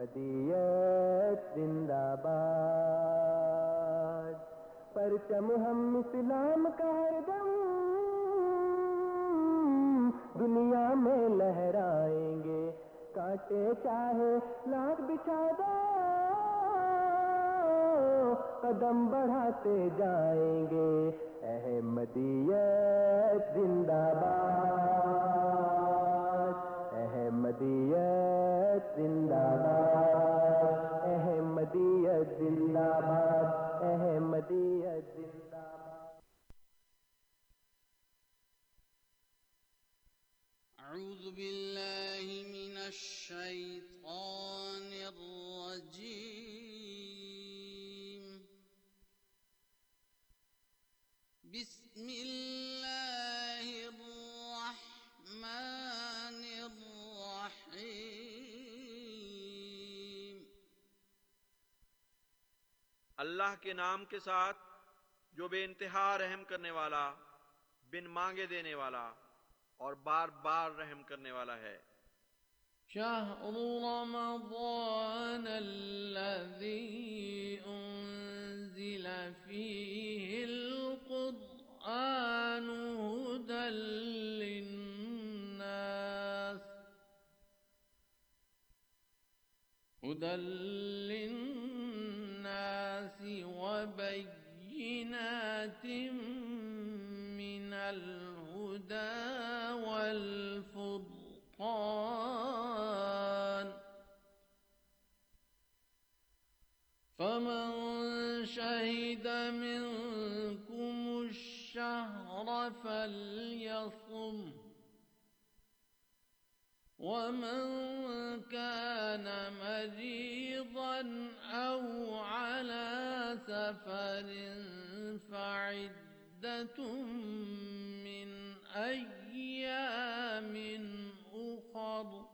احمدیت زندہ باد۔ پرچم ہم اسلام کا ہر دم۔ دنیا میں لہرائیں گے۔ کاٹے چاہے لاکھ بچھا دو قدم بڑھاتے جائیں گے۔ احمدیت زندہ باد۔ احمدیت زندہ باد۔ بالله من الشيطان الرجيم. بسم الله الرحمن الرحيم. اللہ کے نام کے ساتھ جو بے انتہا رحم کرنے والا، بن مانگے دینے والا اور بار بار رحم کرنے والا ہے۔ شهر رمضان الذي أنزل فيه القرآن هدى للناس هدى للناس وبينات من الهدى الهدى والفرقان فمن شهد منكم الشهر فليصم ومن كان مريضا أو على سفر فعدة أيام أخر.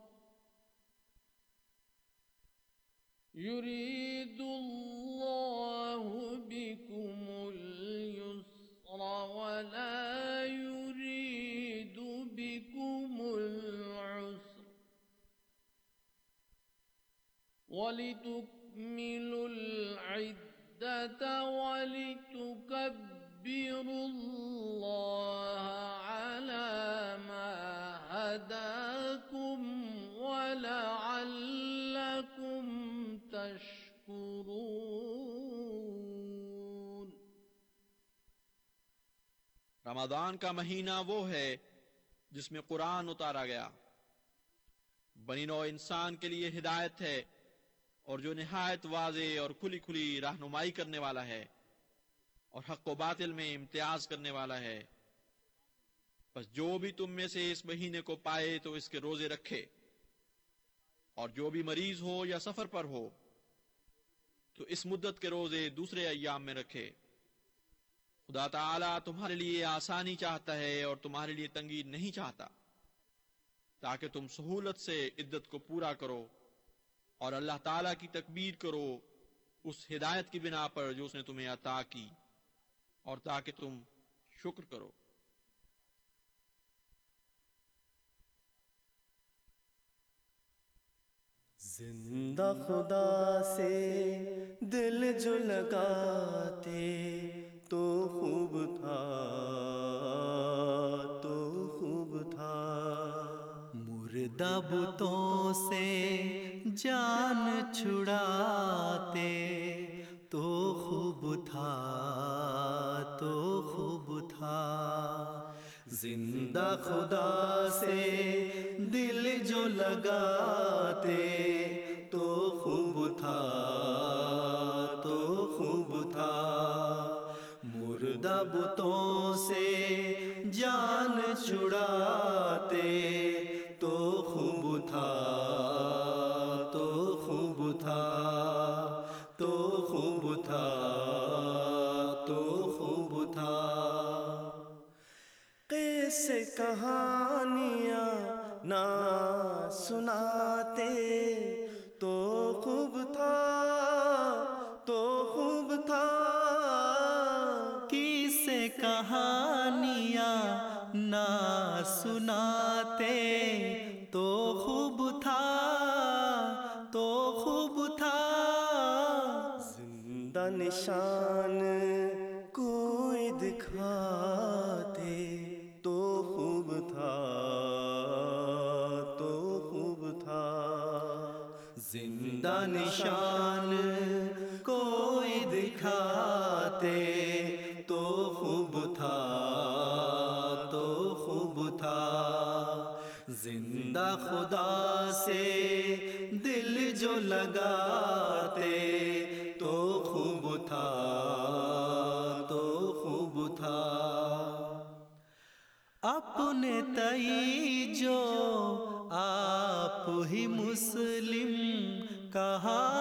يريد الله بكم اليسر ولا يريد بكم العسر. ولتكملوا العدة ولتكبروا الله على ما هداكم ولعلكم تشكرون. رمضان کا مہینہ وہ ہے جس میں قرآن اتارا گیا۔ بنی نو انسان کے لیے ہدایت ہے اور جو نہایت واضح اور کھلی کھلی رہنمائی کرنے والا ہے۔ اور حق و باطل میں امتیاز کرنے والا ہے۔ بس جو بھی تم میں سے اس مہینے کو پائے تو اس کے روزے رکھے۔ اور جو بھی مریض ہو یا سفر پر ہو تو اس مدت کے روزے دوسرے ایام میں رکھے۔ خدا تعالی تمہارے لیے آسانی چاہتا ہے اور تمہارے لیے تنگی نہیں چاہتا۔ تاکہ تم سہولت سے عدت کو پورا کرو اور اللہ تعالی کی تکبیر کرو، اس ہدایت کی بنا پر جو اس نے تمہیں عطا کی۔ اور تاکہ تم شکر کرو۔ زندہ خدا سے دل جو لگاتے تو خوب تھا، تو خوب تھا۔ مردہ بتوں سے جان چھڑاتے تو خوب تھا، تو خوب تھا۔ زندہ خدا سے دل جو لگاتے، تو خوب تھا، تو خوب تھا۔ مردہ بتوں سے جان چھڑاتے کہانیاں نہ سناتے۔ تو خوب تھا، تو خوب تھا۔ کس کہانیاں نہ سناتے۔ تو خوب تھا، تو خوب تھا۔ زندہ نشان لگاتے تو خوب تھا تو خوب تھا۔ اپنے تئی جو آپ ہی مسلم کہا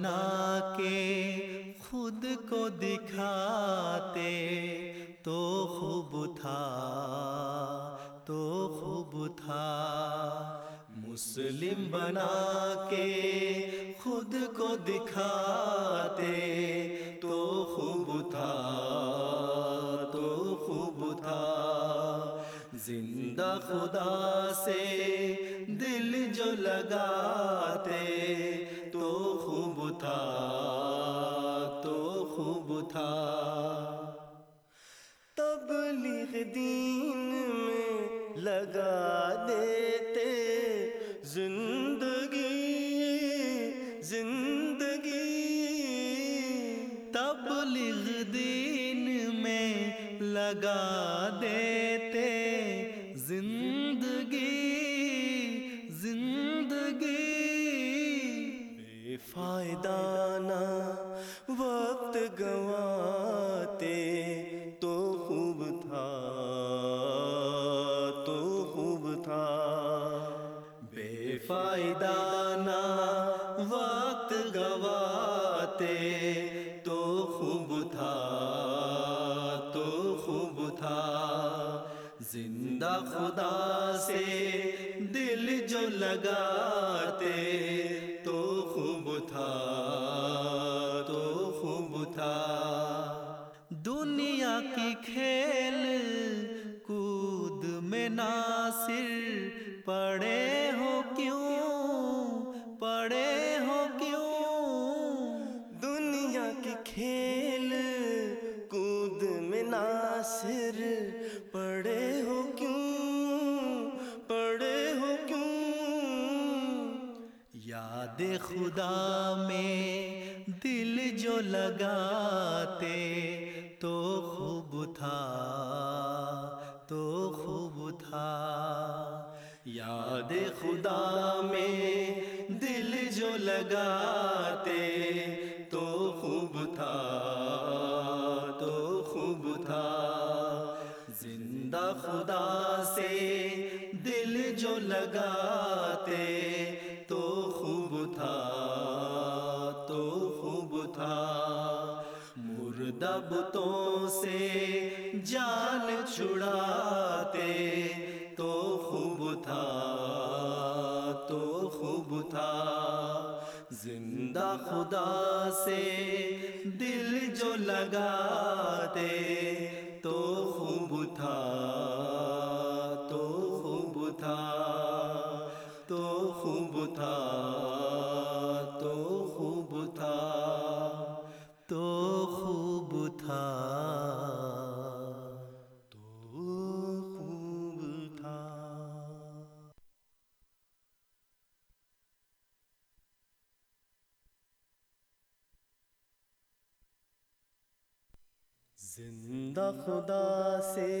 بنا کے خود کو دکھاتے تو خوب تھا، تو خوب تھا۔ مسلم بنا کے خود کو دکھاتے تو خوب تھا، تو خوب تھا۔ زندہ خدا سے دل جو لگاتے تھا۔ خدا سے دل جو لگاتے خدا سے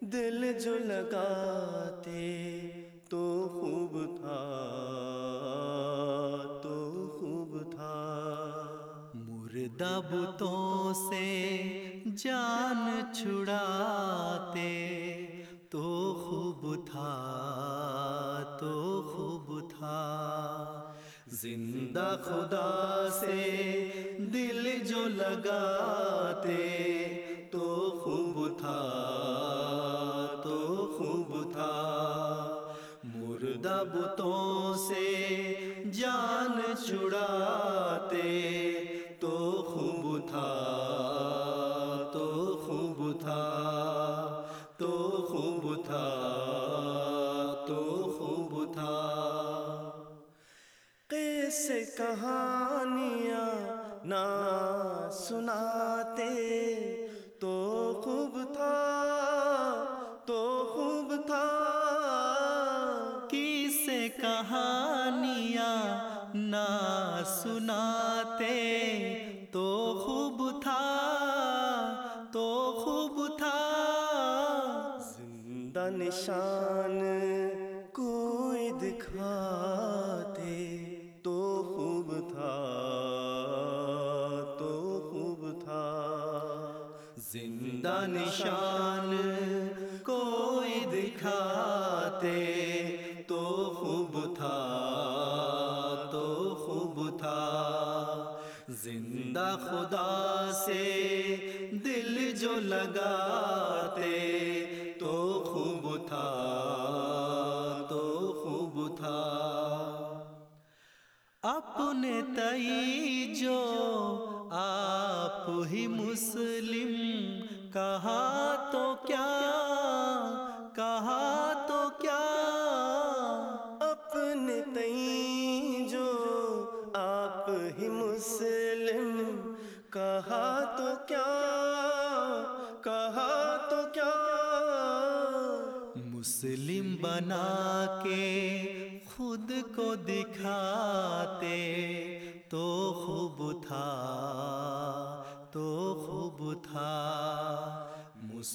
دل جو لگاتے تو خوب تھا، تو خوب تھا۔ مردہ بتوں سے جان چھڑاتے تو خوب تھا، تو خوب تھا۔ زندہ خدا سے دل جو لگاتے چھڑاتے تو خوب تھا، تو خوب تھا، تو خوب تھا، تو خوب تھا۔ کیسے کہانیاں نہ سنا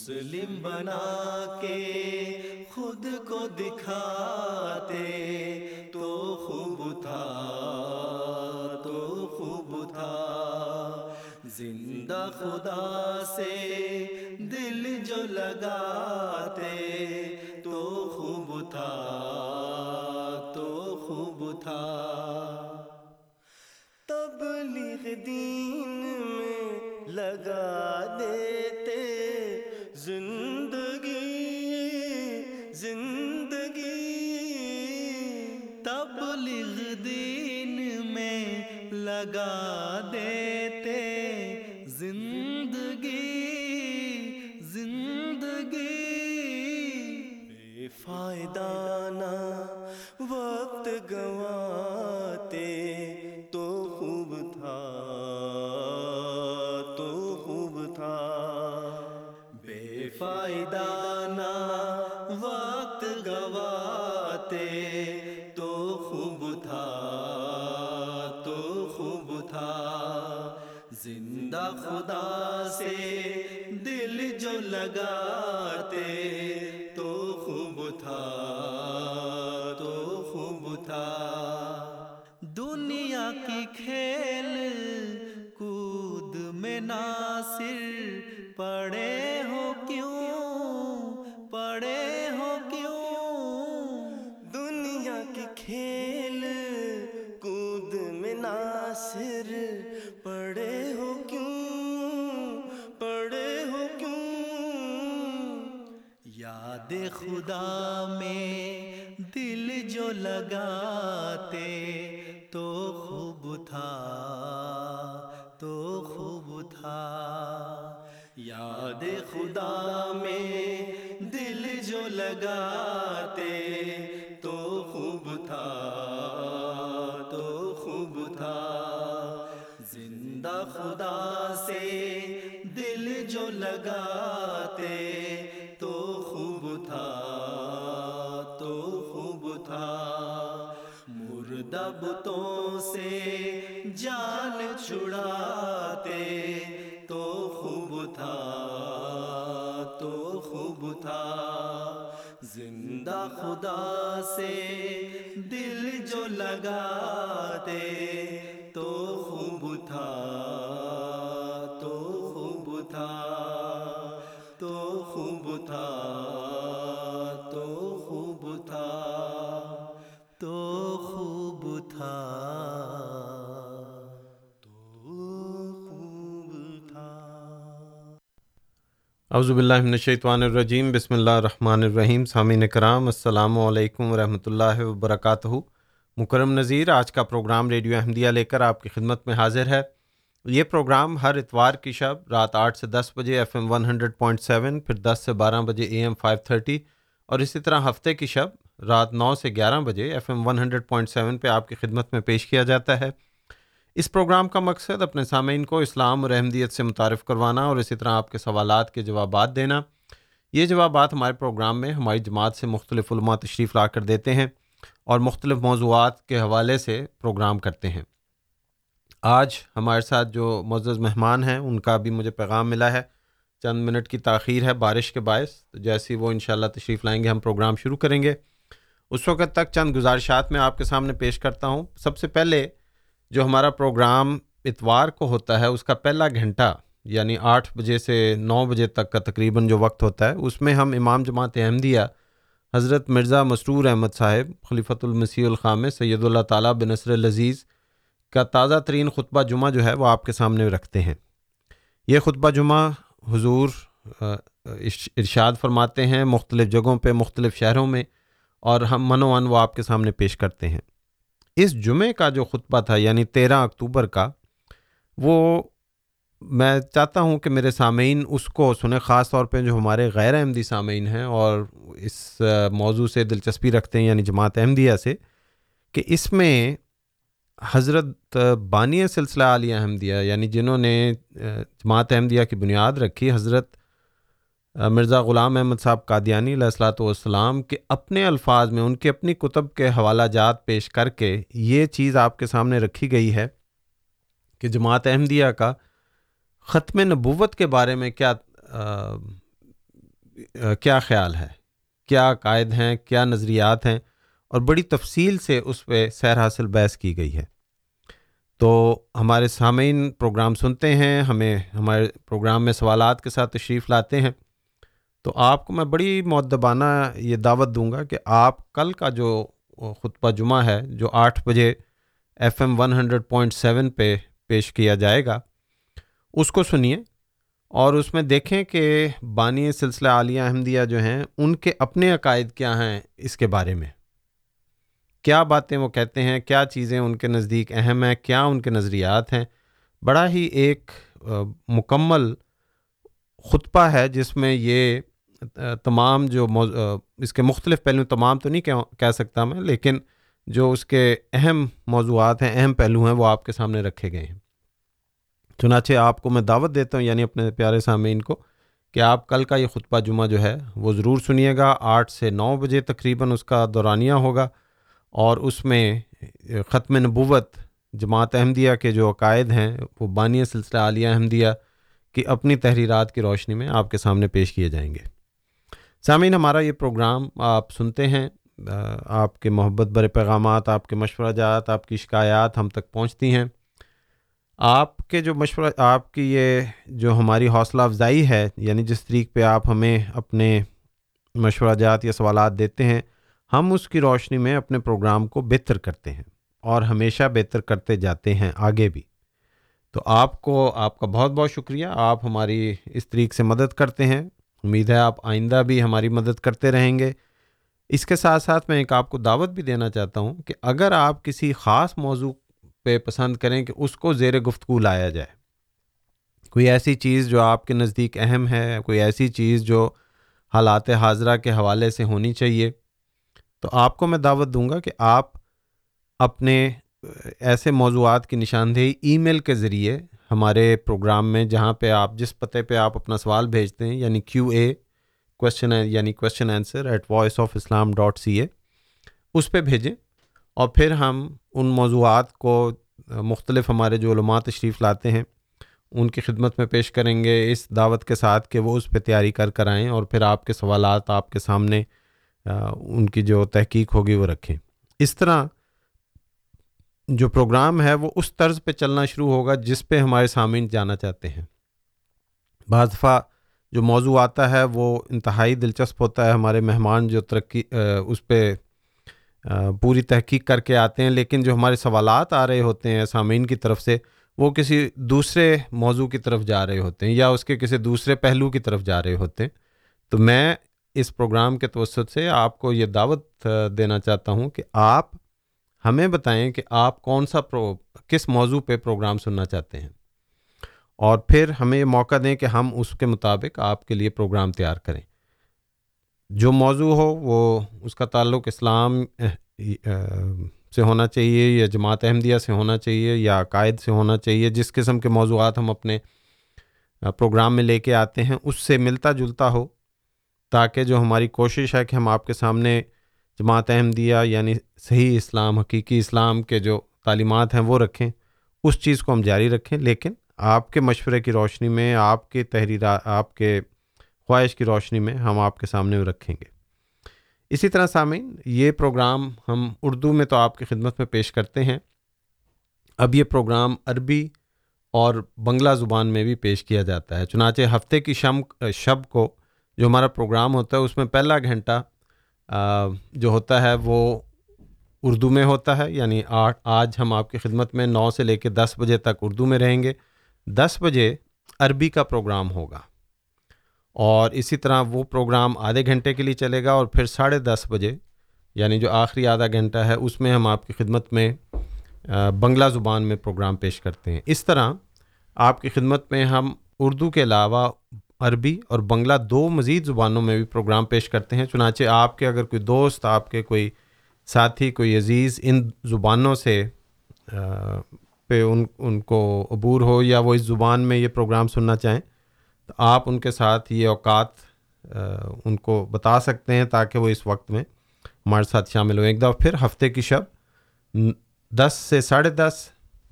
مسلم بنا کے خود کو دکھاتے، تو خوب تھا، تو خوب تھا۔ زندہ خدا سے دل جو لگاتے، تو خوب تھا۔ لگاتے خدا سے دل جو لگاتے اعوذ باللہ من الشیطان الرجیم، بسم اللہ الرحمن الرحیم، سامعین کرام، السلام علیکم ورحمۃ اللہ وبرکاتہ۔ مکرم نذیر، آج کا پروگرام ریڈیو احمدیہ لے کر آپ کی خدمت میں حاضر ہے۔ یہ پروگرام ہر اتوار کی شب رات آٹھ سے دس بجے F M one hundred point seven پھر دس سے بارہ بجے اے ایم فائیو تھرٹی اور اسی طرح ہفتے کی شب رات نو سے گیارہ بجے F M one hundred point seven پہ آپ کی خدمت میں پیش کیا جاتا ہے۔ اس پروگرام کا مقصد اپنے سامعین کو اسلام اور احمدیت سے متعارف کروانا اور اسی طرح آپ کے سوالات کے جوابات دینا۔ یہ جوابات ہمارے پروگرام میں ہماری جماعت سے مختلف علماء تشریف لا کر دیتے ہیں اور مختلف موضوعات کے حوالے سے پروگرام کرتے ہیں۔ آج ہمارے ساتھ جو معزز مہمان ہیں، ان کا بھی مجھے پیغام ملا ہے۔ چند منٹ کی تاخیر ہے بارش کے باعث، تو جیسے وہ انشاءاللہ تشریف لائیں گے، ہم پروگرام شروع کریں گے۔ اس وقت تک چند گزارشات میں آپ کے سامنے پیش کرتا ہوں۔ سب سے پہلے جو ہمارا پروگرام اتوار کو ہوتا ہے، اس کا پہلا گھنٹہ یعنی آٹھ بجے سے نو بجے تک کا تقریباً جو وقت ہوتا ہے، اس میں ہم امام جماعت احمدیہ، حضرت مرزا مسرور احمد صاحب، خلیفۃ المسیح الخام سید اللہ تعالیٰ بنصر العزیز کا تازہ ترین خطبہ جمعہ جو ہے، وہ آپ کے سامنے رکھتے ہیں۔ یہ خطبہ جمعہ حضور ارشاد فرماتے ہیں، مختلف جگہوں پہ، مختلف شہروں میں، اور ہم من و ان وہ آپ کے سامنے پیش کرتے ہیں۔ اس جمعے کا جو خطبہ تھا یعنی تیرہ اکتوبر کا، وہ میں چاہتا ہوں کہ میرے سامعین اس کو سنیں، خاص طور پہ جو ہمارے غیر احمدی سامعین ہیں اور اس موضوع سے دلچسپی رکھتے ہیں یعنی جماعت احمدیہ سے، کہ اس میں حضرت بانی سلسلہ عالیہ احمدیہ یعنی جنہوں نے جماعت احمدیہ کی بنیاد رکھی، حضرت مرزا غلام احمد صاحب قادیانی علیہ السلاۃ والسلام کے اپنے الفاظ میں ان کی اپنی کتب کے حوالہ جات پیش کر کے یہ چیز آپ کے سامنے رکھی گئی ہے کہ جماعت احمدیہ کا ختم نبوت کے بارے میں کیا آ, کیا خیال ہے؟ کیا عقائد ہیں؟ کیا نظریات ہیں؟ اور بڑی تفصیل سے اس پہ سیر حاصل بحث کی گئی ہے۔ تو ہمارے سامعین پروگرام سنتے ہیں ہمیں ہمارے پروگرام میں سوالات کے ساتھ تشریف لاتے ہیں۔ تو آپ کو میں بڑی معدبانہ یہ دعوت دوں گا کہ آپ کل کا جو خطبہ جمعہ ہے، جو آٹھ بجے F M one hundred point seven پہ پیش کیا جائے گا، اس کو سنیے اور اس میں دیکھیں کہ بانی سلسلہ عالیہ احمدیہ جو ہیں، ان کے اپنے عقائد کیا ہیں اس کے بارے میں؟ کیا باتیں وہ کہتے ہیں؟ کیا چیزیں ان کے نزدیک اہم ہیں؟ کیا ان کے نظریات ہیں؟ بڑا ہی ایک مکمل خطبہ ہے جس میں یہ تمام جو اس کے مختلف پہلو، تمام تو نہیں کہہ سکتا میں، لیکن جو اس کے اہم موضوعات ہیں، اہم پہلو ہیں، وہ آپ کے سامنے رکھے گئے ہیں۔ چنانچہ آپ کو میں دعوت دیتا ہوں یعنی اپنے پیارے سامعین کو، کہ آپ کل کا یہ خطبہ جمعہ جو ہے، وہ ضرور سنیے گا۔ آٹھ سے نو بجے تقریباً اس کا دورانیہ ہوگا۔ اور اس میں ختم نبوت جماعت احمدیہ کے جو عقائد ہیں، وہ بانی سلسلہ عالیہ احمدیہ کی اپنی تحریرات کی روشنی میں آپ کے سامنے پیش کیے جائیں گے۔ سامعین، ہمارا یہ پروگرام آپ سنتے ہیں آپ کے محبت برے پیغامات، آپ کے مشورہ جات، آپ کی شکایات ہم تک پہنچتی ہیں۔ آپ کے جو مشورہ، آپ کی یہ جو ہماری حوصلہ افزائی ہے یعنی جس طریق پہ آپ ہمیں اپنے مشورہ جات یا سوالات دیتے ہیں، ہم اس کی روشنی میں اپنے پروگرام کو بہتر کرتے ہیں اور ہمیشہ بہتر کرتے جاتے ہیں آگے بھی۔ تو آپ کو، آپ کا بہت بہت شکریہ، آپ ہماری اس طریق سے مدد کرتے ہیں۔ امید ہے آپ آئندہ بھی ہماری مدد کرتے رہیں گے۔ اس کے ساتھ ساتھ میں ایک آپ کو دعوت بھی دینا چاہتا ہوں کہ اگر آپ کسی خاص موضوع پہ پسند کریں کہ اس کو زیر گفتگو لایا جائے۔ کوئی ایسی چیز جو آپ کے نزدیک اہم ہے، کوئی ایسی چیز جو حالات حاضرہ کے حوالے سے ہونی چاہیے، تو آپ کو میں دعوت دوں گا کہ آپ اپنے ایسے موضوعات کی نشاندہی ای میل کے ذریعے ہمارے پروگرام میں جہاں پہ آپ جس پتے پہ آپ اپنا سوال بھیجتے ہیں یعنی کیو اے کوشچن یعنی question answer at voice of Islam dot C A اس پہ بھیجیں اور پھر ہم ان موضوعات کو، مختلف ہمارے جو علماء تشریف لاتے ہیں، ان کی خدمت میں پیش کریں گے، اس دعوت کے ساتھ کہ وہ اس پہ تیاری کر کر آئیں اور پھر آپ کے سوالات آپ کے سامنے ان کی جو تحقیق ہوگی وہ رکھیں۔ اس طرح جو پروگرام ہے وہ اس طرز پہ چلنا شروع ہوگا جس پہ ہمارے سامعین جانا چاہتے ہیں۔ بعض دفعہ جو موضوع آتا ہے وہ انتہائی دلچسپ ہوتا ہے، ہمارے مہمان جو ترقی اس پہ پوری تحقیق کر کے آتے ہیں، لیکن جو ہمارے سوالات آ رہے ہوتے ہیں سامعین کی طرف سے، وہ کسی دوسرے موضوع کی طرف جا رہے ہوتے ہیں یا اس کے کسی دوسرے پہلو کی طرف جا رہے ہوتے ہیں۔ تو میں اس پروگرام کے توسط سے آپ کو یہ دعوت دینا چاہتا ہوں کہ آپ ہمیں بتائیں کہ آپ کون سا پرو، کس موضوع پہ پروگرام سننا چاہتے ہیں؟ اور پھر ہمیں یہ موقع دیں کہ ہم اس کے مطابق آپ کے لیے پروگرام تیار کریں۔ جو موضوع ہو، وہ اس کا تعلق اسلام سے ہونا چاہیے یا جماعت احمدیہ سے ہونا چاہیے یا عقائد سے ہونا چاہیے، جس قسم کے موضوعات ہم اپنے پروگرام میں لے کے آتے ہیں، اس سے ملتا جلتا ہو، تاکہ جو ہماری کوشش ہے کہ ہم آپ کے سامنے جماعت احمدیہ یعنی صحیح اسلام، حقیقی اسلام کے جو تعلیمات ہیں وہ رکھیں، اس چیز کو ہم جاری رکھیں، لیکن آپ کے مشورے کی روشنی میں، آپ کے تحریرات آپ کے خواہش کی روشنی میں ہم آپ کے سامنے رکھیں گے۔ اسی طرح سامعین، یہ پروگرام ہم اردو میں تو آپ کی خدمت میں پیش کرتے ہیں۔ اب یہ پروگرام عربی اور بنگلہ زبان میں بھی پیش کیا جاتا ہے۔ چنانچہ ہفتے کی شم، شب کو جو ہمارا پروگرام ہوتا ہے، اس میں پہلا گھنٹہ جو ہوتا ہے وہ اردو میں ہوتا ہے یعنی آج ہم آپ کی خدمت میں نو سے لے کے دس بجے تک اردو میں رہیں گے۔ دس بجے عربی کا پروگرام ہوگا۔ اور اسی طرح وہ پروگرام آدھے گھنٹے کے لیے چلے گا اور پھر ساڑھے دس بجے یعنی جو آخری آدھا گھنٹہ ہے، اس میں ہم آپ کی خدمت میں بنگلہ زبان میں پروگرام پیش کرتے ہیں۔ اس طرح آپ کی خدمت میں ہم اردو کے علاوہ عربی اور بنگلہ دو مزید زبانوں میں بھی پروگرام پیش کرتے ہیں۔ چنانچہ آپ کے اگر کوئی دوست، آپ کے کوئی ساتھی، کوئی عزیز ان زبانوں سے پہ ان ان کو عبور ہو یا وہ اس زبان میں یہ پروگرام سننا چاہیں، تو آپ ان کے ساتھ یہ اوقات ان کو بتا سکتے ہیں تاکہ وہ اس وقت میں ہمارے ساتھ شامل ہوں ایک دفعہ پھر ہفتے کی شب دس سے ساڑھے دس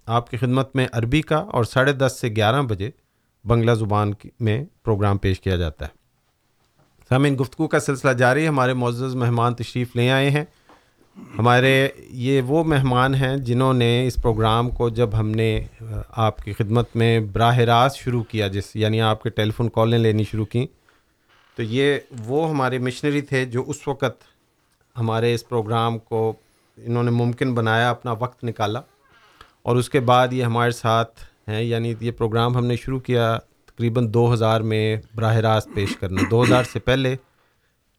آپ کی خدمت میں عربی کا اور ساڑھے دس سے گیارہ بجے بنگلہ زبان میں پروگرام پیش کیا جاتا ہے۔ سامعین گفتگو کا سلسلہ جاری ہمارے معزز مہمان تشریف لے آئے ہیں۔ ہمارے یہ وہ مہمان ہیں جنہوں نے اس پروگرام کو جب ہم نے آپ کی خدمت میں براہ راست شروع کیا، جس یعنی آپ کے ٹیلی فون کالیں لینی شروع کیں۔ تو یہ وہ ہمارے مشنری تھے جو اس وقت ہمارے اس پروگرام کو انہوں نے ممکن بنایا، اپنا وقت نکالا۔ اور اس کے بعد یہ ہمارے ساتھ ہیں۔ یعنی یہ پروگرام ہم نے شروع کیا تقریباً دو ہزار میں براہ راست پیش کرنا۔ دو ہزار سے پہلے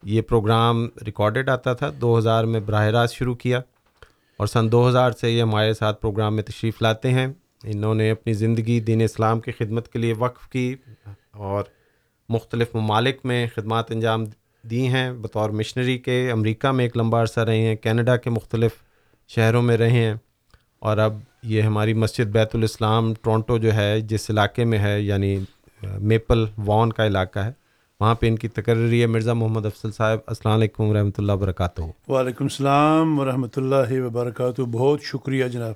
یہ پروگرام ریکارڈڈ آتا تھا۔ دو ہزار میں براہ راست شروع کیا۔ اور سن دو ہزار سے یہ ہمارے ساتھ پروگرام میں تشریف لاتے ہیں۔ انہوں نے اپنی زندگی، دین اسلام کی خدمت کے لیے وقف کی اور مختلف ممالک میں خدمات انجام دی ہیں۔ بطور مشنری کے امریکہ میں ایک لمبا عرصہ رہے ہیں، کینیڈا کے مختلف شہروں میں رہے ہیں۔ اور اب یہ ہماری مسجد بیت الاسلام ٹورنٹو جو ہے جس علاقے میں ہے یعنی میپل وان کا علاقہ ہے وہاں پہ ان کی تقرری ہے۔ مرزا محمد افضل صاحب السلام علیکم ورحمۃ اللہ وبرکاتہ۔ وعلیکم السلام ورحمۃ اللہ وبرکاتہ۔ بہت شکریہ جناب۔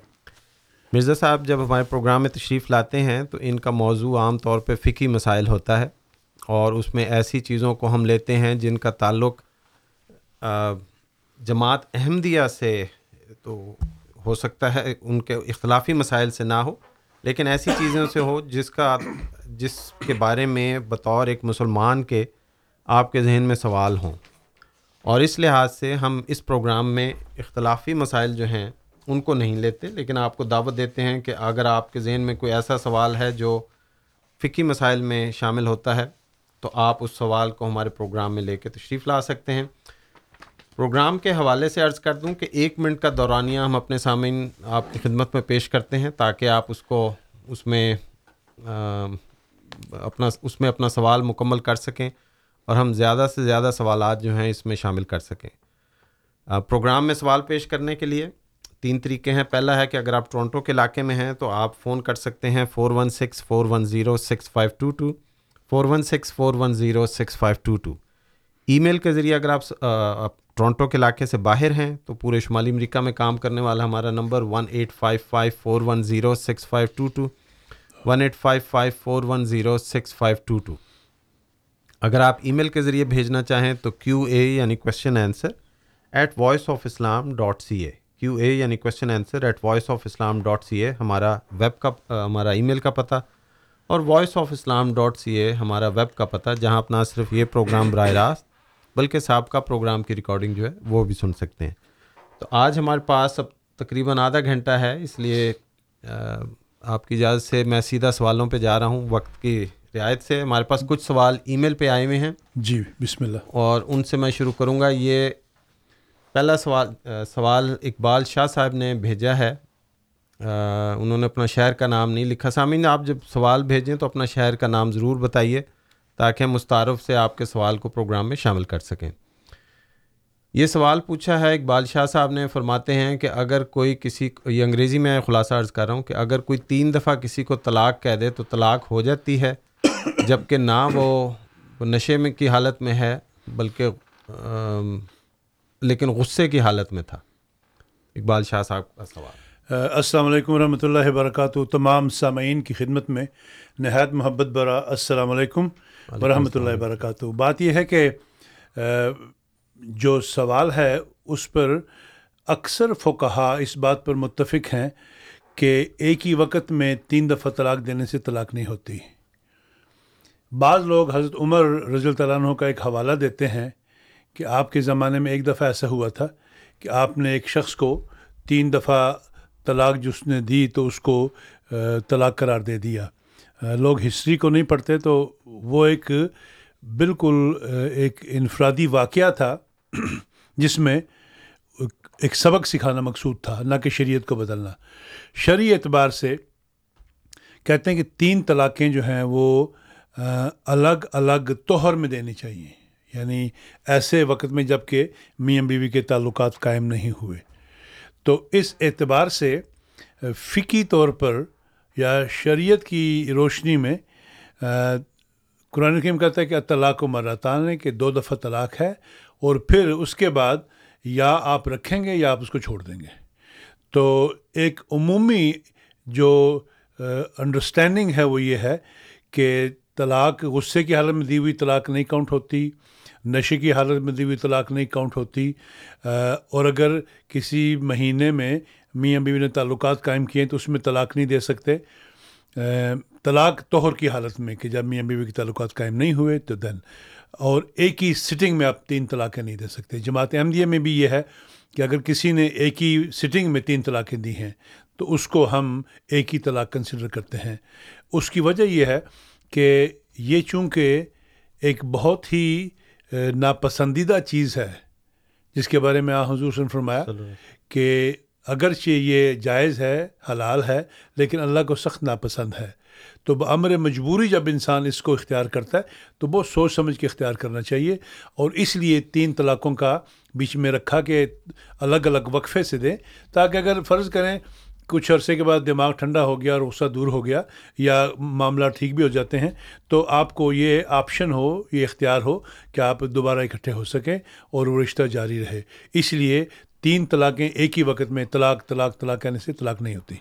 مرزا صاحب جب ہمارے پروگرام میں تشریف لاتے ہیں تو ان کا موضوع عام طور پہ فقی مسائل ہوتا ہے اور اس میں ایسی چیزوں کو ہم لیتے ہیں جن کا تعلق جماعت احمدیہ سے تو ہو سکتا ہے، ان کے اختلافی مسائل سے نہ ہو۔ لیکن ایسی چیزوں سے ہو جس کا، جس کے بارے میں بطور ایک مسلمان کے، آپ کے ذہن میں سوال ہوں۔ اور اس لحاظ سے ہم اس پروگرام میں اختلافی مسائل جو ہیں، ان کو نہیں لیتے۔ لیکن آپ کو دعوت دیتے ہیں کہ اگر آپ کے ذہن میں کوئی ایسا سوال ہے جو فقی مسائل میں شامل ہوتا ہے، تو آپ اس سوال کو ہمارے پروگرام میں لے کے تشریف لا سکتے ہیں۔ پروگرام کے حوالے سے عرض کر دوں کہ ایک منٹ کا دورانیہ ہم اپنے سامعین آپ کی خدمت میں پیش کرتے ہیں تاکہ آپ اس کو اس میں اپنا، اس میں اپنا سوال مکمل کر سکیں اور ہم زیادہ سے زیادہ سوالات جو ہیں اس میں شامل کر سکیں۔ پروگرام میں سوال پیش کرنے کے لیے تین طریقے ہیں۔ پہلا ہے کہ اگر آپ ٹورنٹو کے علاقے میں ہیں تو آپ فون کر سکتے ہیں four one six four one zero six five two two, four one six four one zero six five two two. Email کے ذریعے اگر آپ ٹورنٹو کے علاقے سے باہر ہیں، تو پورے شمالی امریکہ میں کام کرنے والا ہمارا number one eight five five four one zero six five two two one eight five five four one zero six five two two اگر آپ ای میل کے ذریعے بھیجنا چاہیں تو کیو اے یعنی question answer at voice of Islam dot C A Q A یعنی question answer at voice of Islam dot C A ہمارا ویب کا ہمارا ای میل کا پتہ۔ اور voice of Islam dot C A ہمارا web کا پتہ، جہاں آپ نہ صرف یہ پروگرام براہ راست بلکہ سابقہ پروگرام کی ریکارڈنگ جو ہے وہ بھی سن سکتے ہیں۔ تو آج ہمارے پاس اب تقریباً آدھا گھنٹہ ہے اس لیے آپ کی اجازت سے میں سیدھا سوالوں پہ جا رہا ہوں۔ وقت کی رعایت سے ہمارے پاس کچھ سوال ای میل پہ آئے ہوئے ہیں۔ جی بسم اللہ۔ اور ان سے میں شروع کروں گا۔ یہ پہلا سوال سوال اقبال شاہ صاحب نے بھیجا ہے۔ انہوں نے اپنا شہر کا نام نہیں لکھا۔ سامعین آپ جب سوال بھیجیں تو اپنا شہر کا نام ضرور بتائیے۔ تاکہ ہم مستعارف سے آپ کے سوال کو پروگرام میں شامل کر سکیں۔ یہ سوال پوچھا ہے اقبال شاہ صاحب نے فرماتے ہیں کہ اگر کوئی کسی، یہ انگریزی میں خلاصہ عرض کر رہا ہوں کہ اگر کوئی تین دفعہ کسی کو طلاق کہہ دے تو طلاق ہو جاتی ہے جبکہ نہ وہ نشے میں کی حالت میں ہے، بلکہ لیکن غصے کی حالت میں تھا۔ اقبال شاہ صاحب کا سوال۔ السلام علیکم ورحمۃ اللہ وبرکاتہ۔ تمام سامعین کی خدمت میں نہایت محبت برا السلام علیکم۔ ورحمۃ اللہ وبرکاتہ۔ بات یہ ہے کہ جو سوال ہے اس پر اکثر فقہا اس بات پر متفق ہیں کہ ایک ہی وقت میں تین دفعہ طلاق دینے سے طلاق نہیں ہوتی۔ بعض لوگ حضرت عمر رضی اللہ عنہ کا ایک حوالہ دیتے ہیں کہ آپ کے زمانے میں ایک دفعہ ایسا ہوا تھا کہ آپ نے ایک شخص کو تین دفعہ طلاق جس نے دی تو اس کو طلاق قرار دے دیا۔ لوگ ہسٹری کو نہیں پڑھتے تو وہ ایک بالکل ایک انفرادی واقعہ تھا جس میں ایک سبق سکھانا مقصود تھا، نہ کہ شریعت کو بدلنا۔ شرعی اعتبار سے کہتے ہیں کہ تین طلاقیں جو ہیں وہ الگ الگ توہر میں دینی چاہیے۔ یعنی ایسے وقت میں جبکہ میاں بیوی کے تعلقات قائم نہیں ہوئے۔ تو اس اعتبار سے فقی طور پر یا شریعت کی روشنی میں قرآن کریم کہتا ہے کہ طلاق و مراتان ہے، کہ دو دفعہ طلاق ہے اور پھر اس کے بعد یا آپ رکھیں گے یا آپ اس کو چھوڑ دیں گے۔ تو ایک عمومی جو انڈرسٹینڈنگ ہے وہ یہ ہے کہ طلاق غصے کی حالت میں دی ہوئی طلاق نہیں کاؤنٹ ہوتی، نشے کی حالت میں دی ہوئی طلاق نہیں کاؤنٹ ہوتی اور اگر کسی مہینے میں میاں بیوی نے تعلقات قائم کیے ہیں تو اس میں طلاق نہیں دے سکتے۔ طلاق توہر کی حالت میں کہ جب میاں بیوی کے تعلقات قائم نہیں ہوئے تو دین اور ایک ہی سٹنگ میں آپ تین طلاقیں نہیں دے سکتے۔ جماعت احمدیہ میں بھی یہ ہے کہ اگر کسی نے ایک ہی سٹنگ میں تین طلاقیں دی ہیں تو اس کو ہم ایک ہی طلاق کنسیڈر کرتے ہیں۔ اس کی وجہ یہ ہے کہ یہ چونکہ ایک بہت ہی ناپسندیدہ چیز ہے جس کے بارے میں آ حضور نے فرمایا کہ اگرچہ یہ جائز ہے، حلال ہے، لیکن اللہ کو سخت ناپسند ہے۔ تو بمر مجبوری جب انسان اس کو اختیار کرتا ہے، تو بہت سوچ سمجھ کے اختیار کرنا چاہیے اور اس لیے تین طلاقوں کا بیچ میں رکھا کہ الگ الگ وقفے سے دیں تاکہ اگر فرض کریں کچھ عرصے کے بعد دماغ ٹھنڈا ہو گیا اور غصہ دور ہو گیا یا معاملہ ٹھیک بھی ہو جاتے ہیں، تو آپ کو یہ آپشن ہو، یہ اختیار ہو کہ آپ دوبارہ اکٹھے ہو سکیں اور وہ رشتہ جاری رہے۔ اس لیے تین طلاقیں ایک ہی وقت میں طلاق طلاق طلاق کہنے سے طلاق نہیں ہوتی۔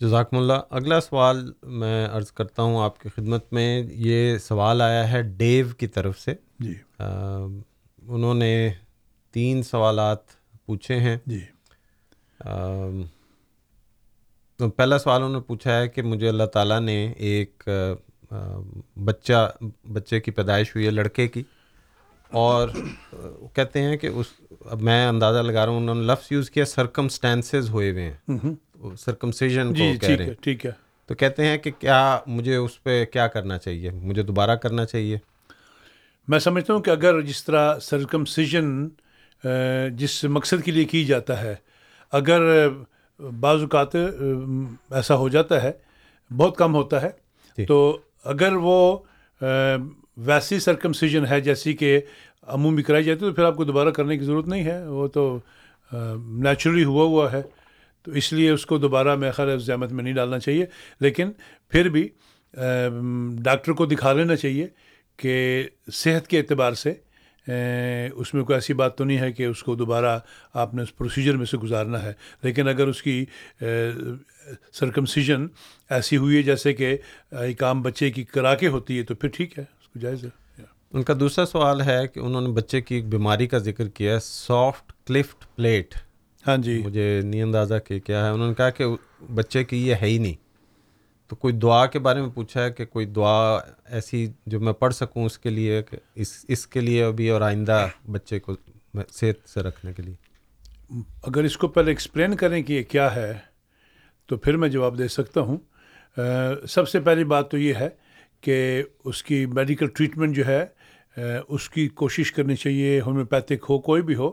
جزاکم اللہ۔ اگلا سوال میں عرض کرتا ہوں آپ کی خدمت میں۔ یہ سوال آیا ہے ڈیو کی طرف سے۔ جی۔ انہوں نے تین سوالات پوچھے ہیں۔ جی۔ تو پہلا سوال انہوں نے پوچھا ہے کہ مجھے اللہ تعالیٰ نے ایک بچہ بچے کی پیدائش ہوئی ہے لڑکے کی۔ اور کہتے ہیں کہ اس اب میں اندازہ لگا رہا ہوں انہوں نے لفظ یوز کیا سرکمسٹینسز ہوئے ہوئے ہیں۔ سرکمسیژن کو جی کہہ ٹھیک رہے ہے ہیں۔ ٹھیک ہے۔ تو کہتے ہیں کہ کیا مجھے اس پہ کیا کرنا چاہیے؟ مجھے دوبارہ کرنا چاہیے؟ میں سمجھتا ہوں کہ اگر جس طرح سرکمسیژن جس مقصد کے لیے کی جاتا ہے اگر بعض اوقات ایسا ہو جاتا ہے بہت کم ہوتا ہے جی۔ تو اگر وہ ویسی سرکمسیژن ہے جیسی کہ عمومی کرائی جاتی ہے، تو پھر آپ کو دوبارہ کرنے کی ضرورت نہیں ہے۔ وہ تو نیچرلی ہوا ہوا ہے۔ تو اس لیے اس کو دوبارہ میں خیر زحمت میں نہیں ڈالنا چاہیے۔ لیکن پھر بھی ڈاکٹر کو دکھا لینا چاہیے کہ صحت کے اعتبار سے اس میں کوئی ایسی بات تو نہیں ہے کہ اس کو دوبارہ آپ نے اس پروسیجر میں سے گزارنا ہے۔ لیکن اگر اس کی سرکمسیجن ایسی ہوئی ہے جیسے کہ ایک عام بچے کی کرا کے ہوتی ہے، تو پھر ٹھیک ہے۔ جائز ہے ان کا دوسرا سوال ہے کہ انہوں نے بچے کی ایک بیماری کا ذکر کیا ہے سافٹ کلفٹ پلیٹ ہاں جی۔ مجھے نہیں اندازہ کہ کیا ہے۔ انہوں نے کہا کہ بچے کی یہ ہے ہی نہیں۔ تو کوئی دعا کے بارے میں پوچھا ہے کہ کوئی دعا ایسی جو میں پڑھ سکوں اس کے لیے کہ اس اس کے لیے ابھی اور آئندہ بچے کو صحت سے رکھنے کے لیے؟ اگر اس کو پہلے ایکسپلین کریں کہ یہ کیا ہے تو پھر میں جواب دے سکتا ہوں۔ سب سے پہلی بات تو یہ ہے کہ اس کی میڈیکل ٹریٹمنٹ جو ہے اس کی کوشش کرنی چاہیے ہومیوپیتھک ہو کوئی بھی ہو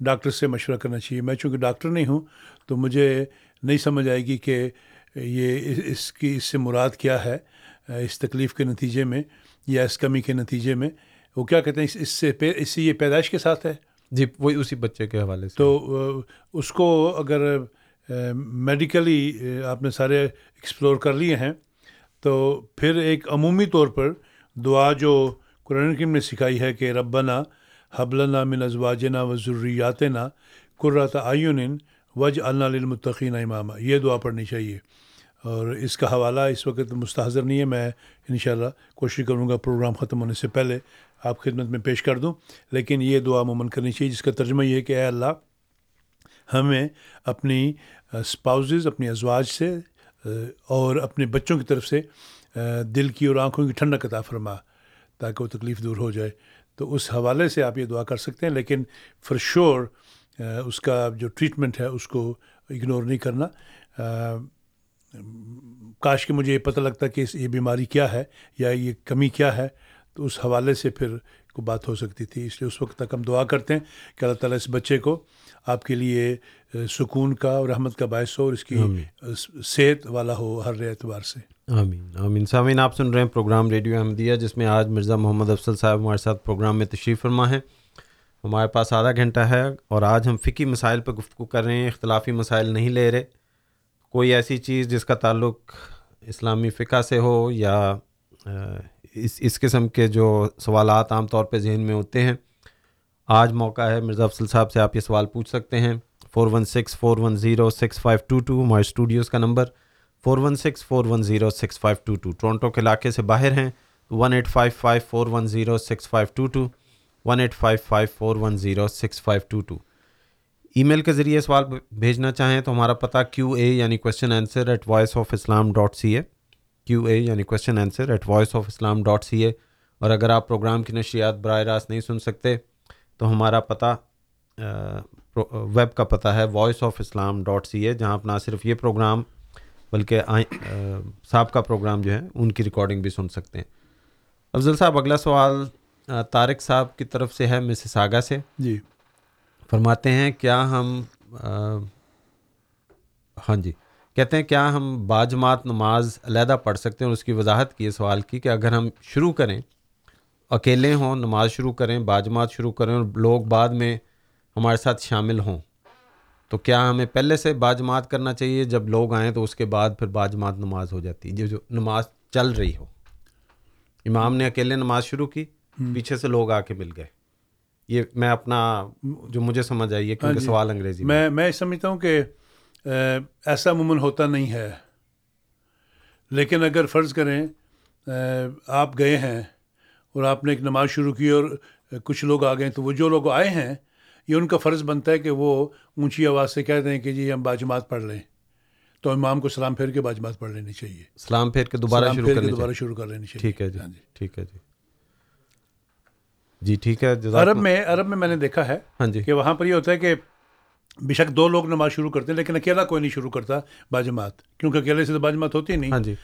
ڈاکٹر سے مشورہ کرنا چاہیے۔ میں چونکہ ڈاکٹر نہیں ہوں تو مجھے نہیں سمجھ آئے گی کہ یہ اس کی اس سے مراد کیا ہے اس تکلیف کے نتیجے میں یا اس کمی کے نتیجے میں۔ وہ کیا کہتے ہیں؟ اس سے اس سے یہ پیدائش کے ساتھ ہے۔ جی وہی اسی بچے کے حوالے سے۔ تو اس کو اگر میڈیکلی آپ نے سارے ایکسپلور کر لیے ہیں تو پھر ایک عمومی طور پر دعا جو قرآن کریم نے سکھائی ہے کہ ربنا حبلنا من ازواجنا و ضروریاتنا قرۃ آئین وج اللہ للمتقین امامہ یہ دعا پڑھنی چاہیے۔ اور اس کا حوالہ اس وقت مستحضر نہیں ہے، میں انشاءاللہ کوشش کروں گا پروگرام ختم ہونے سے پہلے آپ خدمت میں پیش کر دوں۔ لیکن یہ دعا عموماً کرنی چاہیے، جس کا ترجمہ یہ ہے کہ اے اللہ، ہمیں اپنی اسپاؤزز اپنی ازواج سے اور اپنے بچوں کی طرف سے دل کی اور آنکھوں کی ٹھنڈک عطا فرما تاکہ وہ تکلیف دور ہو جائے۔ تو اس حوالے سے آپ یہ دعا کر سکتے ہیں، لیکن فر شور اس کا جو ٹریٹمنٹ ہے، اس کو اگنور نہیں کرنا۔ کاش کہ مجھے یہ پتہ لگتا کہ یہ بیماری کیا ہے یا یہ کمی کیا ہے۔ تو اس حوالے سے پھر کو بات ہو سکتی تھی، اس لیے اس وقت تک ہم دعا کرتے ہیں کہ اللہ تعالیٰ اس بچے کو آپ کے لیے سکون کا اور رحمت کا باعث ہو اور اس کی صحت والا ہو ہر اعتبار سے۔ آمین آمین۔ سامعین آپ سن رہے ہیں پروگرام ریڈیو احمدیہ جس میں آج مرزا محمد افضل صاحب ہمارے ساتھ پروگرام میں تشریف فرما ہے ہمارے پاس آدھا گھنٹہ ہے اور آج ہم فقی مسائل پہ گفتگو کر رہے ہیں اختلافی مسائل نہیں لے رہے۔ کوئی ایسی چیز جس کا تعلق اسلامی فقہ سے ہو یا اس اس قسم کے جو سوالات عام طور پہ ذہن میں ہوتے ہیں آج موقع ہے مرزا افضل صاحب سے آپ یہ سوال پوچھ سکتے ہیں۔ Four one six four one zero six five two two ہمارے اسٹوڈیوز کا number four one six four one zero six five two two Toronto کے علاقے سے باہر ہیں one eight five five four one zero six five two two one eight five five four one zero six five two two email کے ذریعے سوال بھیجنا چاہیں تو ہمارا پتہ کیو اے یعنی question answer at voice of Islam dot C A Q A یعنی question answer at voice of Islam dot C A اور اگر آپ پروگرام کی نشریات براہ راست نہیں سن سکتے تو ہمارا پتہ ویب کا پتہ ہے voice of Islam dot C A جہاں آپ نہ صرف یہ پروگرام بلکہ سابقہ پروگرام جو ہے ان کی ریکارڈنگ بھی سن سکتے ہیں۔ افضل صاحب اگلا سوال طارق صاحب کی طرف سے ہے مسز آگا سے۔ جی۔ فرماتے ہیں کیا ہم ہاں جی۔ کہتے ہیں کیا ہم باجماعت نماز علیحدہ پڑھ سکتے ہیں؟ اور اس کی وضاحت کی سوال کی کہ اگر ہم شروع کریں اکیلے ہوں نماز شروع کریں باجماعت شروع کریں اور لوگ بعد میں ہمارے ساتھ شامل ہوں۔ تو کیا ہمیں پہلے سے باجماعت کرنا چاہیے؟ جب لوگ آئیں تو اس کے بعد پھر باجماعت نماز ہو جاتی ہے جو نماز چل رہی ہو۔ امام نے اکیلے نماز شروع کی پیچھے سے لوگ آ کے مل گئے۔ یہ میں اپنا جو مجھے سمجھ آئی ہے کیونکہ ہاں جی۔ سوال انگریزی میں۔ میں سمجھتا ہوں کہ ایسا عموماً ہوتا نہیں ہے۔ لیکن اگر فرض کریں آپ گئے ہیں اور آپ نے ایک نماز شروع کی اور کچھ لوگ آ گئے تو وہ جو لوگ آئے ہیں یہ ان کا فرض بنتا ہے کہ وہ اونچی آواز سے کہہ دیں کہ جی ہم باجماعت پڑھ لیں۔ تو امام کو سلام پھیر کے باجماعت پڑھ لینی چاہیے۔ سلام پھیر کے دوبارہ شروع کرنی دوبارہ شروع کر لینی چاہیے۔ ٹھیک ہے جی ہاں جی۔ ٹھیک ہے جی۔ جی ٹھیک ہے عرب میں عرب میں میں نے دیکھا ہے ہاں جی۔ کہ وہاں پر یہ ہوتا ہے کہ بے شک دو لوگ نماز شروع کرتے ہیں لیکن اکیلا کوئی نہیں شروع کرتا باجماعت کیونکہ اکیلے سے تو باجماعت ہوتی نہیں۔ ہاں جی۔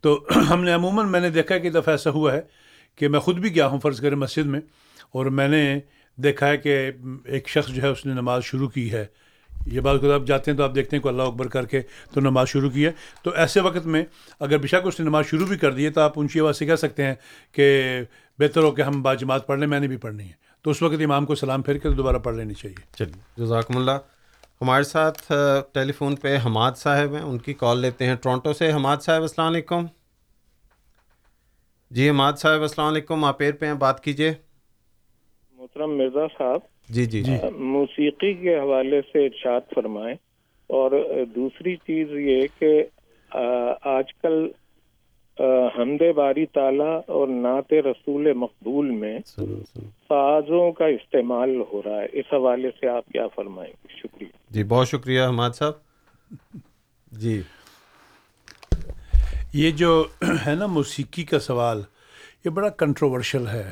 تو ہم نے عموماً میں نے دیکھا کہ دفعہ ایسا ہوا ہے کہ میں خود بھی گیا ہوں فرض کرے مسجد میں اور میں نے دیکھا ہے کہ ایک شخص جو ہے اس نے نماز شروع کی ہے۔ یہ بات آپ جاتے ہیں تو آپ دیکھتے ہیں کہ اللہ اکبر کر کے تو نماز شروع کی ہے۔ تو ایسے وقت میں اگر بشک اس نے نماز شروع بھی کر دی ہے تو آپ اونچی آواز سے کہہ سکتے ہیں کہ بہتر ہو کہ ہم باجماعت پڑھ لیں، میں نے بھی پڑھنی ہے۔ تو اس وقت امام کو سلام پھیر کے دوبارہ پڑھ لینی چاہیے۔ چلیے، جزاکم اللہ۔ ہمارے ساتھ ٹیلی فون پہ حماد صاحب ہیں، ان کی کال لیتے ہیں۔ ٹورنٹو سے حماد صاحب، السلام علیکم۔ جی حماد صاحب السلام علیکم۔ آپ ایر پہ ہیں بات کیجیے محترم مرزا صاحب جی جی جی۔ موسیقی کے حوالے سے ارشاد فرمائیں۔ اور دوسری چیز یہ کہ آج کل حمد باری تعالیٰ اور نعت رسول مقبول میں سازوں کا استعمال ہو رہا ہے۔ اس حوالے سے آپ کیا فرمائیں؟ گے شکریہ۔ جی بہت شکریہ حماد صاحب۔ جی۔ یہ جو ہے نا موسیقی کا سوال، یہ بڑا کنٹروورشل ہے۔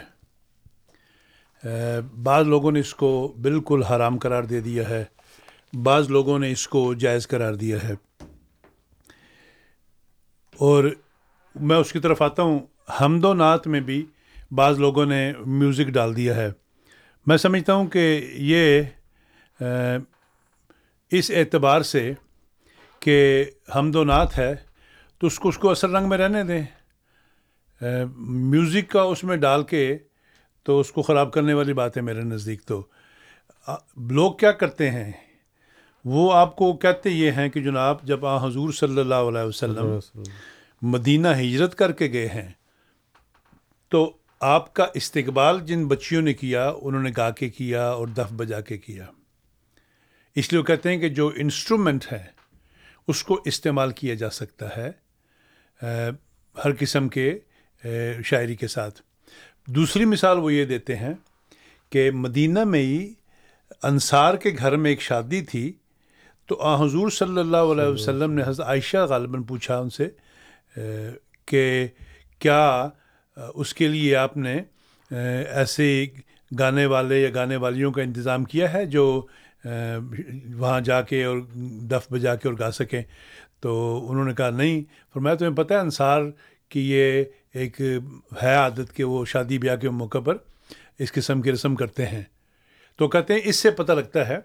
بعض لوگوں نے اس کو بالکل حرام قرار دے دیا ہے۔ بعض لوگوں نے اس کو جائز قرار دیا ہے۔ اور میں اس کی طرف آتا ہوں۔ حمد و نعت میں بھی بعض لوگوں نے میوزک ڈال دیا ہے۔ میں سمجھتا ہوں کہ یہ اس اعتبار سے کہ حمد و نعت ہے۔ تو اس کو اس کو اثر رنگ میں رہنے دیں۔ میوزک کا اس میں ڈال کے تو اس کو خراب کرنے والی بات ہے میرے نزدیک تو۔ لوگ کیا کرتے ہیں؟ وہ آپ کو کہتے یہ ہیں کہ جناب، جب آ، حضور صلی اللہ علیہ وسلم مدینہ ہجرت کر کے گئے ہیں، تو آپ کا استقبال جن بچیوں نے کیا، انہوں نے گا کے کیا اور دف بجا کے کیا۔ اس لیے وہ کہتے ہیں کہ جو انسٹرومنٹ ہے، اس کو استعمال کیا جا سکتا ہے۔ ہر قسم کے شاعری کے ساتھ۔ دوسری مثال وہ یہ دیتے ہیں کہ مدینہ میں ہی انصار کے گھر میں ایک شادی تھی، تو آ، حضور صلی اللہ علیہ وسلم نے حضرت عائشہ غالباً پوچھا ان سے کہ کیا اس کے لیے آپ نے ایسے گانے والے یا گانے والیوں کا انتظام کیا ہے جو وہاں جا کے اور دف بجا کے اور گا سکیں؟ تو انہوں نے کہا نہیں فرمایا تمہیں پتہ ہے انصار کی یہ ایک ہے عادت کہ وہ شادی بیاہ کے موقع پر اس قسم کی رسم کرتے ہیں. تو کہتے ہیں اس سے پتہ لگتا ہے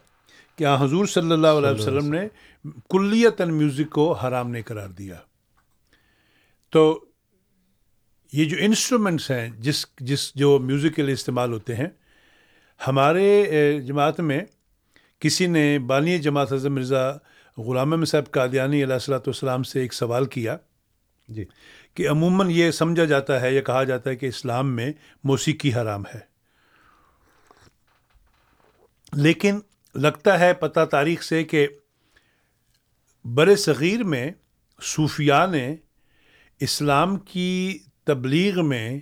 کہ حضور صلی اللہ علیہ وسلم نے کلیتاً میوزک کو حرام نہیں قرار دیا۔ تو یہ جو انسٹرومنٹس ہیں جس جس جو میوزک کے لیے استعمال ہوتے ہیں ہمارے جماعت میں کسی نے بانی جماعت حضرت مرزا غلام صاحب قادیانی علیہ السلاۃ والسلام سے ایک سوال کیا جی۔ کہ عموماً یہ سمجھا جاتا ہے یا کہا جاتا ہے کہ اسلام میں موسیقی حرام ہے۔ لیکن لگتا ہے پتہ تاریخ سے کہ بر صغیر میں صوفیہ نے اسلام کی تبلیغ میں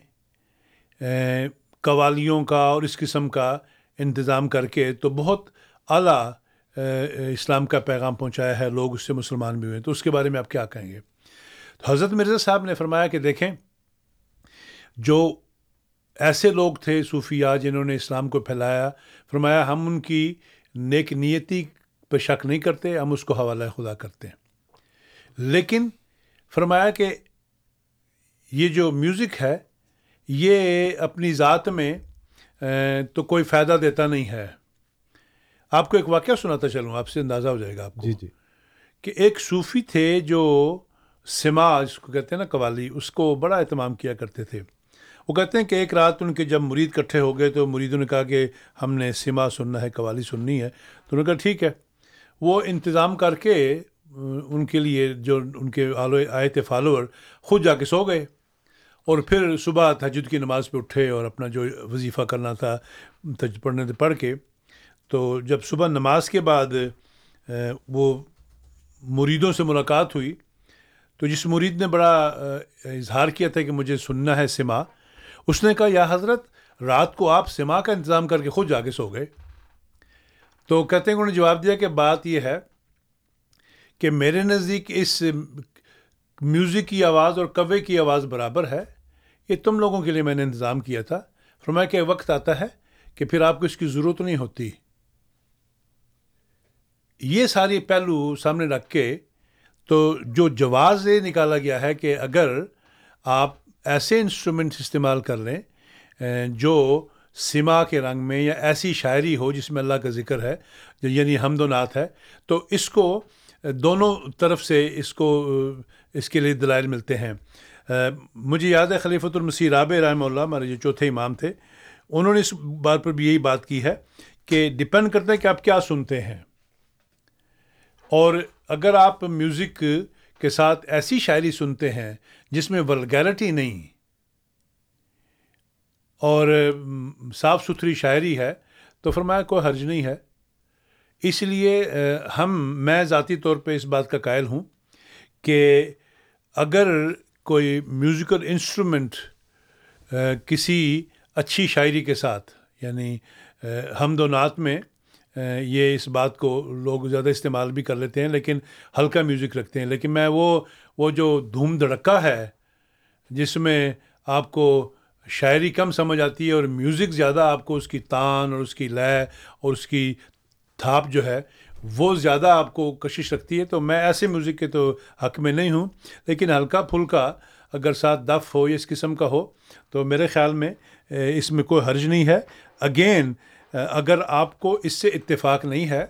قوالیوں کا اور اس قسم کا انتظام کر کے تو بہت اعلیٰ اسلام کا پیغام پہنچایا ہے، لوگ اس سے مسلمان بھی ہوئے تو اس کے بارے میں آپ کیا کہیں گے؟ تو حضرت مرزا صاحب نے فرمایا کہ دیکھیں، جو ایسے لوگ تھے صوفیہ جنہوں نے اسلام کو پھیلایا، فرمایا ہم ان کی نیک نیتی پہ شک نہیں کرتے، ہم اس کو حوالہ خدا کرتے ہیں۔ لیکن فرمایا کہ یہ جو میوزک ہے، یہ اپنی ذات میں تو کوئی فائدہ دیتا نہیں ہے۔ آپ کو ایک واقعہ سناتا چلوں آپ سے اندازہ ہو جائے گا آپ کو۔ جی جی۔ کہ ایک صوفی تھے جو سما جس کو کہتے ہیں نا قوالی اس کو بڑا اہتمام کیا کرتے تھے۔ وہ کہتے ہیں کہ ایک رات ان کے جب مرید کٹھے ہو گئے تو مریدوں نے کہا کہ ہم نے سما سننا ہے قوالی سننی ہے۔ تو انہوں نے کہا ٹھیک ہے۔ وہ انتظام کر کے ان کے لیے جو ان کے آلو آئے تھے فالوور خود جا کے سو گئے۔ اور پھر صبح تجد کی نماز پہ اٹھے اور اپنا جو وظیفہ کرنا تھا تج پڑھنے پڑھ کے۔ تو جب صبح نماز کے بعد وہ مریدوں سے ملاقات ہوئی، تو جس مرید نے بڑا اظہار کیا تھا کہ مجھے سننا ہے سما، اس نے کہا، یا حضرت، رات کو آپ سما کا انتظام کر کے خود جا کے سو گئے. تو کہتے ہیں کہ انہوں نے جواب دیا کہ بات یہ ہے کہ میرے نزدیک اس میوزک کی آواز اور کوے کی آواز برابر ہے، یہ تم لوگوں کے لیے میں نے انتظام کیا تھا۔ فرمایا کہ وقت آتا ہے کہ پھر آپ کو اس کی ضرورت نہیں ہوتی۔ یہ ساری پہلو سامنے رکھ کے تو جو جواز یہ نکالا گیا ہے کہ اگر آپ ایسے انسٹرومنٹ استعمال کر لیں جو سما کے رنگ میں یا ایسی شاعری ہو جس میں اللہ کا ذکر ہے یعنی حمد و نعت ہے، تو اس کو دونوں طرف سے اس کو، اس کے لیے دلائل ملتے ہیں۔ مجھے یاد ہے خلیفۃ المسیح راب رحمہ اللہ، ہمارے جو چوتھے امام تھے، انہوں نے اس بات پر بھی یہی بات کی ہے کہ ڈپینڈ کرتا ہے کہ آپ کیا سنتے ہیں۔ اور اگر آپ میوزک کے ساتھ ایسی شاعری سنتے ہیں جس میں ولگیرٹی نہیں، اور صاف ستھری شاعری ہے، تو فرمایا کوئی حرج نہیں ہے۔ اس لیے، ہم، میں ذاتی طور پہ اس بات کا قائل ہوں کہ اگر کوئی میوزیکل انسٹرومنٹ کسی اچھی شاعری کے ساتھ یعنی حمد و نعت میں یہ اس بات کو لوگ زیادہ استعمال بھی کر لیتے ہیں، لیکن ہلکا میوزک رکھتے ہیں۔ لیکن میں وہ وہ جو دھوم دھڑکا ہے، جس میں آپ کو شاعری کم سمجھ آتی ہے اور میوزک زیادہ آپ کو اس کی تان اور اس کی لے اور اس کی تھاپ جو ہے، وہ زیادہ آپ کو کشش رکھتی ہے، تو میں ایسے میوزک کے تو حق میں نہیں ہوں۔ لیکن ہلکا پھلکا اگر ساتھ دف ہو یا اس قسم کا ہو، تو میرے خیال میں اس میں کوئی حرج نہیں ہے۔ اگین اگر آپ کو اس سے اتفاق نہیں ہے،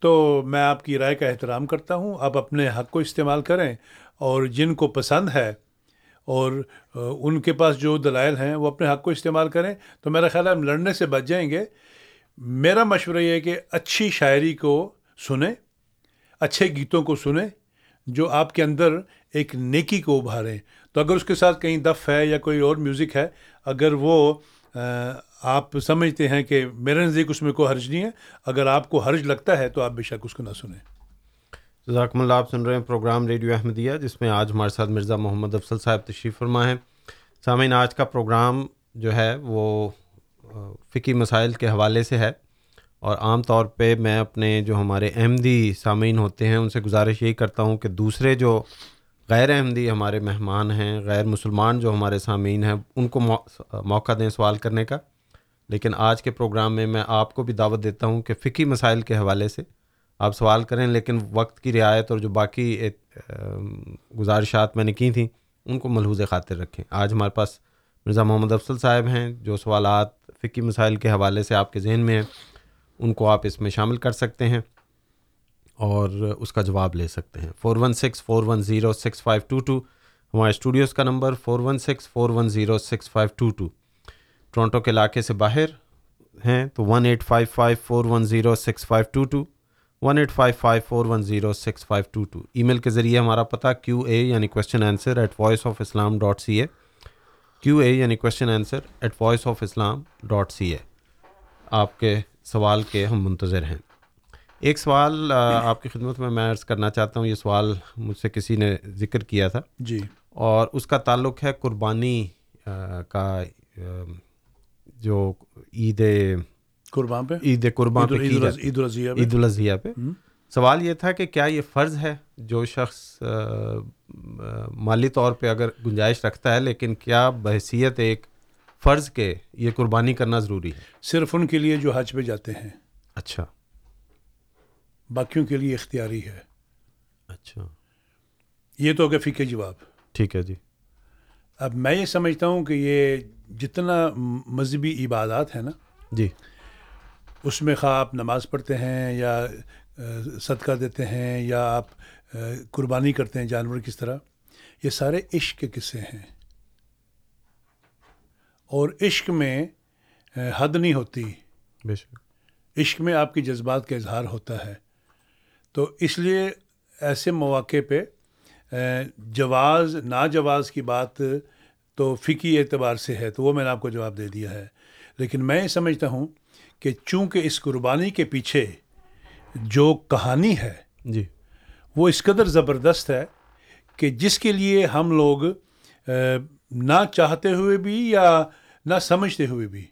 تو میں آپ کی رائے کا احترام کرتا ہوں۔ آپ اپنے حق کو استعمال کریں اور جن کو پسند ہے اور ان کے پاس جو دلائل ہیں، وہ اپنے حق کو استعمال کریں۔ تو میرا خیال ہے ہم لڑنے سے بچ جائیں گے۔ میرا مشورہ یہ ہے کہ اچھی شاعری کو سنیں، اچھے گیتوں کو سنیں جو آپ کے اندر ایک نیکی کو ابھاریں۔ تو اگر اس کے ساتھ کہیں دف ہے یا کوئی اور میوزک ہے، اگر وہ آپ سمجھتے ہیں کہ میرے نزدیک اس میں کوئی حرج نہیں ہے۔ اگر آپ کو حرج لگتا ہے تو آپ بے شک اس کو نہ سنیں۔ جزاکم اللہ، آپ سن رہے ہیں پروگرام ریڈیو احمدیہ، جس میں آج ہمارے ساتھ مرزا محمد افضل صاحب تشریف فرما ہیں۔ سامعین، آج کا پروگرام جو ہے وہ فقی مسائل کے حوالے سے ہے۔ اور عام طور پہ میں اپنے جو ہمارے احمدی سامعین ہوتے ہیں، ان سے گزارش یہی کرتا ہوں کہ دوسرے جو غیر احمدی ہمارے مہمان ہیں، غیر مسلمان جو ہمارے سامعین ہیں، ان کو موقع دیں سوال کرنے کا۔ لیکن آج کے پروگرام میں میں آپ کو بھی دعوت دیتا ہوں کہ فقی مسائل کے حوالے سے آپ سوال کریں، لیکن وقت کی رعایت اور جو باقی گزارشات میں نے کی تھیں، ان کو ملحوظ خاطر رکھیں۔ آج ہمارے پاس مرزا محمد افضل صاحب ہیں، جو سوالات فقی مسائل کے حوالے سے آپ کے ذہن میں ہیں، ان کو آپ اس میں شامل کر سکتے ہیں اور اس کا جواب لے سکتے ہیں۔ Four one six four one zero six five two two ہمارے اسٹوڈیوز کا number four one six four one zero six five two two Toronto کے علاقے سے باہر ہیں تو one eight five five four one zero six five two two one eight five five four one zero six five two two email کے ذریعے ہمارا پتہ کیو اے یعنی question answer at voice of Islam dot C A Q A یعنی question answer at voice of Islam dot C A آپ کے سوال کے ہم منتظر ہیں۔ ایک سوال آپ کی خدمت میں میں عرض کرنا چاہتا ہوں یہ سوال مجھ سے کسی نے ذکر کیا تھا۔ جی۔ اور اس کا تعلق ہے قربانی کا جو عید قربان پہ؟ عید قربان پہ عید الاضحیٰ عید الاضحیٰ پہ؟ سوال یہ تھا کہ کیا یہ فرض ہے جو شخص مالی طور پہ اگر گنجائش رکھتا ہے لیکن کیا بحثیت ایک فرض کے یہ قربانی کرنا ضروری ہے؟ صرف ان کے لیے جو حج پہ جاتے ہیں۔ اچھا۔ باقیوں کے لیے اختیاری ہے۔ اچھا۔ یہ تو کہ فقہ جواب۔ ٹھیک ہے جی۔ اب میں یہ سمجھتا ہوں کہ یہ جتنا مذہبی عبادات ہیں نا جی۔ اس میں خواہ آپ نماز پڑھتے ہیں یا صدقہ دیتے ہیں یا آپ قربانی کرتے ہیں جانور کس طرح یہ سارے عشق کے قصے ہیں۔ اور عشق میں حد نہیں ہوتی۔ بے شک۔ عشق میں آپ کی جذبات کا اظہار ہوتا ہے۔ تو اس لیے ایسے مواقع پہ جواز ناجواز کی بات تو فقی اعتبار سے ہے تو وہ میں نے آپ کو جواب دے دیا ہے۔ لیکن میں یہ سمجھتا ہوں کہ چونکہ اس قربانی کے پیچھے جو کہانی ہے جی۔ وہ اس قدر زبردست ہے کہ جس کے لیے ہم لوگ نہ چاہتے ہوئے بھی یا نہ سمجھتے ہوئے بھی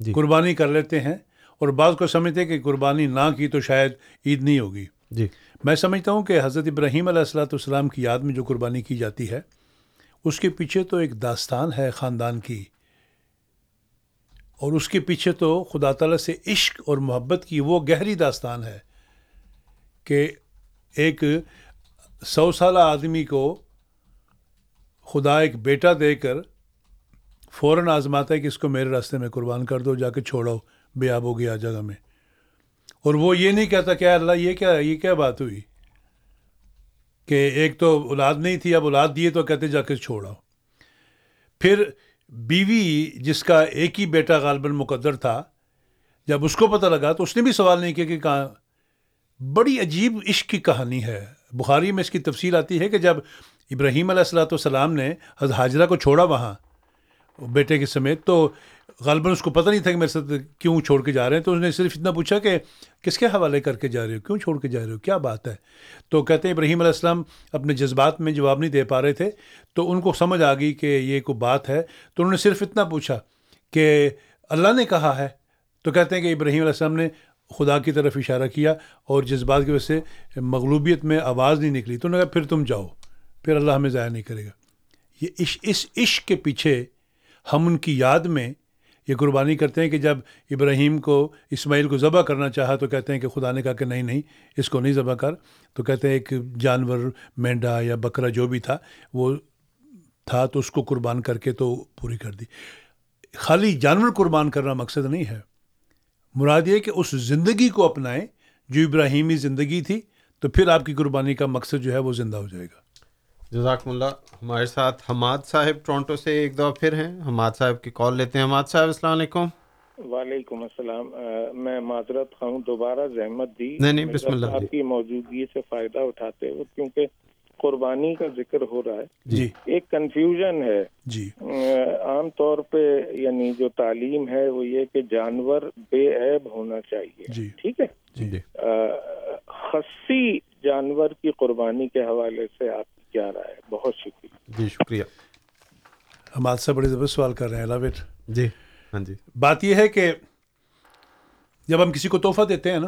جی۔ قربانی کر لیتے ہیں۔ اور بعض کو سمجھتے ہیں کہ قربانی نہ کی تو شاید عید نہیں ہوگی۔ جی۔ میں سمجھتا ہوں کہ حضرت ابراہیم علیہ السلاۃ والسلام کی یاد میں جو قربانی کی جاتی ہے اس کے پیچھے تو ایک داستان ہے خاندان کی۔ اور اس کے پیچھے تو خدا تعالیٰ سے عشق اور محبت کی وہ گہری داستان ہے کہ ایک سو سالہ آدمی کو خدا ایک بیٹا دے کر فوراً آزماتا ہے کہ اس کو میرے راستے میں قربان کر دو، جا کے چھوڑو بے آب ہو گیا جگہ میں۔ اور وہ یہ نہیں کہتا کہ اللہ، یہ کیا یہ کیا بات ہوئی؟ کہ ایک تو اولاد نہیں تھی، اب اولاد دیے تو کہتے جا کے چھوڑاؤ پھر بیوی جس کا ایک ہی بیٹا غالباً مقدر تھا، جب اس کو پتہ لگا تو اس نے بھی سوال نہیں کیا کہ کہاں۔ بڑی عجیب عشق کی کہانی ہے۔ بخاری میں اس کی تفصیل آتی ہے کہ جب ابراہیم علیہ السلاۃ والسلام نے حضرت حاجرہ کو چھوڑا وہاں، بیٹے کے سمیت، تو غالباً اس کو پتہ نہیں تھا کہ میرے ساتھ کیوں چھوڑ کے جا رہے ہیں، تو اس نے صرف اتنا پوچھا کہ کس کے حوالے کر کے جا رہے ہو؟ کیوں چھوڑ کے جا رہے ہو؟ کیا بات ہے؟ تو کہتے ہیں ابراہیم علیہ السلام اپنے جذبات میں جواب نہیں دے پا رہے تھے، تو ان کو سمجھ آ گئی کہ یہ کوئی بات ہے۔ تو انہوں نے صرف اتنا پوچھا کہ اللہ نے کہا ہے۔ تو کہتے ہیں کہ ابراہیم علیہ السلام نے خدا کی طرف اشارہ کیا اور جذبات کی وجہ سے مغلوبیت میں آواز نہیں نکلی۔ تو انہوں نے کہا، پھر تم جاؤ، پھر اللہ ہمیں ضائع نہیں کرے گا۔ یہ عش اس عشق کے پیچھے ہم ان کی یاد میں یہ قربانی کرتے ہیں کہ جب ابراہیم کو، اسماعیل کو ذبح کرنا چاہا تو کہتے ہیں کہ خدا نے کہا کہ نہیں نہیں، اس کو نہیں ذبح کر۔ تو کہتے ہیں ایک جانور، مینڈا یا بکرا جو بھی تھا، وہ تھا تو اس کو قربان کر کے تو پوری کر دی۔ خالی جانور قربان کرنا مقصد نہیں ہے۔ مراد یہ کہ اس زندگی کو اپنائیں۔ جو ابراہیمی زندگی تھی تو پھر آپ کی قربانی کا مقصد جو ہے وہ زندہ ہو جائے گا۔ جزاکم اللہ۔ ہمارے ساتھ حماد صاحب ٹورنٹو سے ایک دفعہ پھر ہیں۔ حماد صاحب کی کال لیتے ہیں۔ حماد صاحب السلام علیکم۔ وعلیکم السلام۔ میں معذرت خواہوں دوبارہ زحمت دی۔ نہیں، نہیں، بسم اللہ جی۔ کی موجودگی سے فائدہ اٹھاتے ہو کیونکہ قربانی کا ذکر ہو رہا ہے۔ جی۔ ایک کنفیوژن ہے۔ جی۔ عام طور پہ یعنی جو تعلیم ہے وہ یہ کہ جانور بے عیب ہونا چاہیے۔ جی۔ ٹھیک ہے؟ جی۔ خصی جانور کی قربانی کے حوالے سے آپ کی کیا رائے ہے؟ بہت شکریہ۔ جی شکریہ۔ ہم آج سے بڑے زبردست سوال کر رہے ہیں لو اٹ جی۔ ہاں جی۔ بات یہ ہے کہ جب ہم کسی کو تحفہ دیتے ہیں نا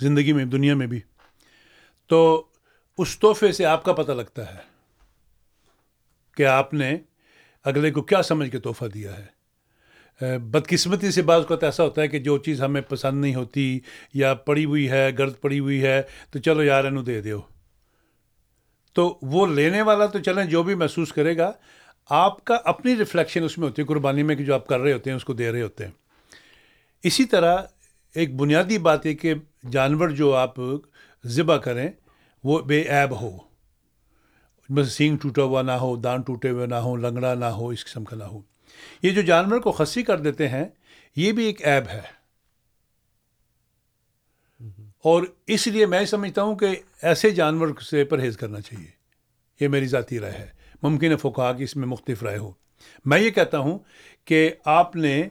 زندگی میں دنیا میں بھی تو اس تحفے سے آپ کا پتہ لگتا ہے کہ آپ نے اگلے کو کیا سمجھ کے تحفہ دیا ہے۔ بدقسمتی سے بعض اوقات ایسا ہوتا ہے کہ جو چیز ہمیں پسند نہیں ہوتی یا پڑی ہوئی ہے گرد پڑی ہوئی ہے، تو چلو یار، انہوں دے دیو۔ تو وہ لینے والا تو چلیں، جو بھی محسوس کرے گا، آپ کا اپنی ریفلیکشن اس میں ہوتی ہے، قربانی میں کہ جو آپ کر رہے ہوتے ہیں، اس کو دے رہے ہوتے ہیں۔ اسی طرح ایک بنیادی بات ہے کہ جانور جو آپ ذبح کریں وہ بے عیب ہو۔ بس سینگ ٹوٹا ہوا نہ ہو، دان ٹوٹے ہوئے نہ ہو، لنگڑا نہ ہو، اس قسم کا نہ ہو۔ یہ جو جانور کو خسی کر دیتے ہیں، یہ بھی ایک عیب ہے۔ اور اس لیے میں سمجھتا ہوں کہ ایسے جانور سے پرہیز کرنا چاہیے۔ یہ میری ذاتی رائے ہے۔ ممکن ہے فقہ کی اس میں مختلف رائے ہو۔ میں یہ کہتا ہوں کہ آپ نے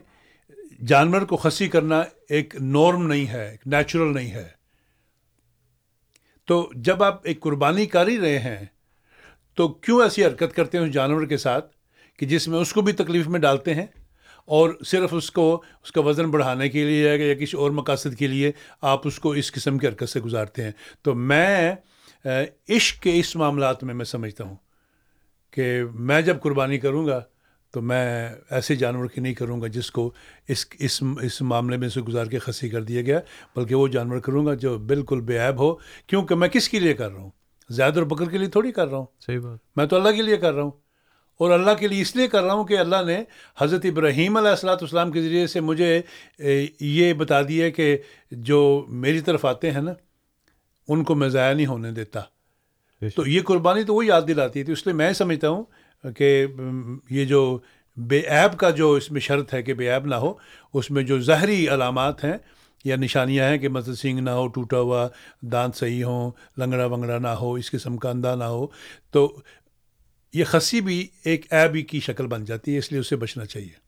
جانور کو خسی کرنا ایک نارم نہیں ہے، ایک نیچرل نہیں ہے۔ تو جب آپ ایک قربانی کر ہی رہے ہیں، تو کیوں ایسی حرکت کرتے ہیں اس جانور کے ساتھ کہ جس میں اس کو بھی تکلیف میں ڈالتے ہیں؟ اور صرف اس کو، اس کا وزن بڑھانے کے لیے یا کسی اور مقاصد کے لیے آپ اس کو اس قسم کی حرکت سے گزارتے ہیں؟ تو میں عشق کے اس معاملات میں میں سمجھتا ہوں کہ میں جب قربانی کروں گا تو میں ایسے جانور کی نہیں کروں گا جس کو اس اس اس معاملے میں سے گزار کے خسی کر دیا گیا بلکہ وہ جانور کروں گا جو بالکل بے عیب ہو۔ کیونکہ میں کس کے لیے کر رہا ہوں؟ زیادہ اور بکر کے لیے تھوڑی کر رہا ہوں۔ صحیح بات۔ میں تو اللہ کے لیے کر رہا ہوں۔ اور اللہ کے لیے اس لیے کر رہا ہوں کہ اللہ نے حضرت ابراہیم علیہ السلاۃ والسلام کے ذریعے سے مجھے یہ بتا دیا کہ جو میری طرف آتے ہیں نا ان کو میں ضائع نہیں ہونے دیتا۔ تو یہ قربانی تو وہ یاد دلاتی ہے تو اس لیے میں سمجھتا ہوں کہ یہ جو بے عیب کا جو اس میں شرط ہے کہ بے عیب نہ ہو، اس میں جو ظاہری علامات ہیں یا نشانیاں ہیں کہ مطلب سینگ نہ ہو، ٹوٹا ہوا دانت صحیح ہوں، لنگڑا ونگڑا نہ ہو، اس قسم کا اندھا نہ ہو، تو یہ خسی بھی ایک عیب ہی کی شکل بن جاتی ہے، اس لیے اسے بچنا چاہیے۔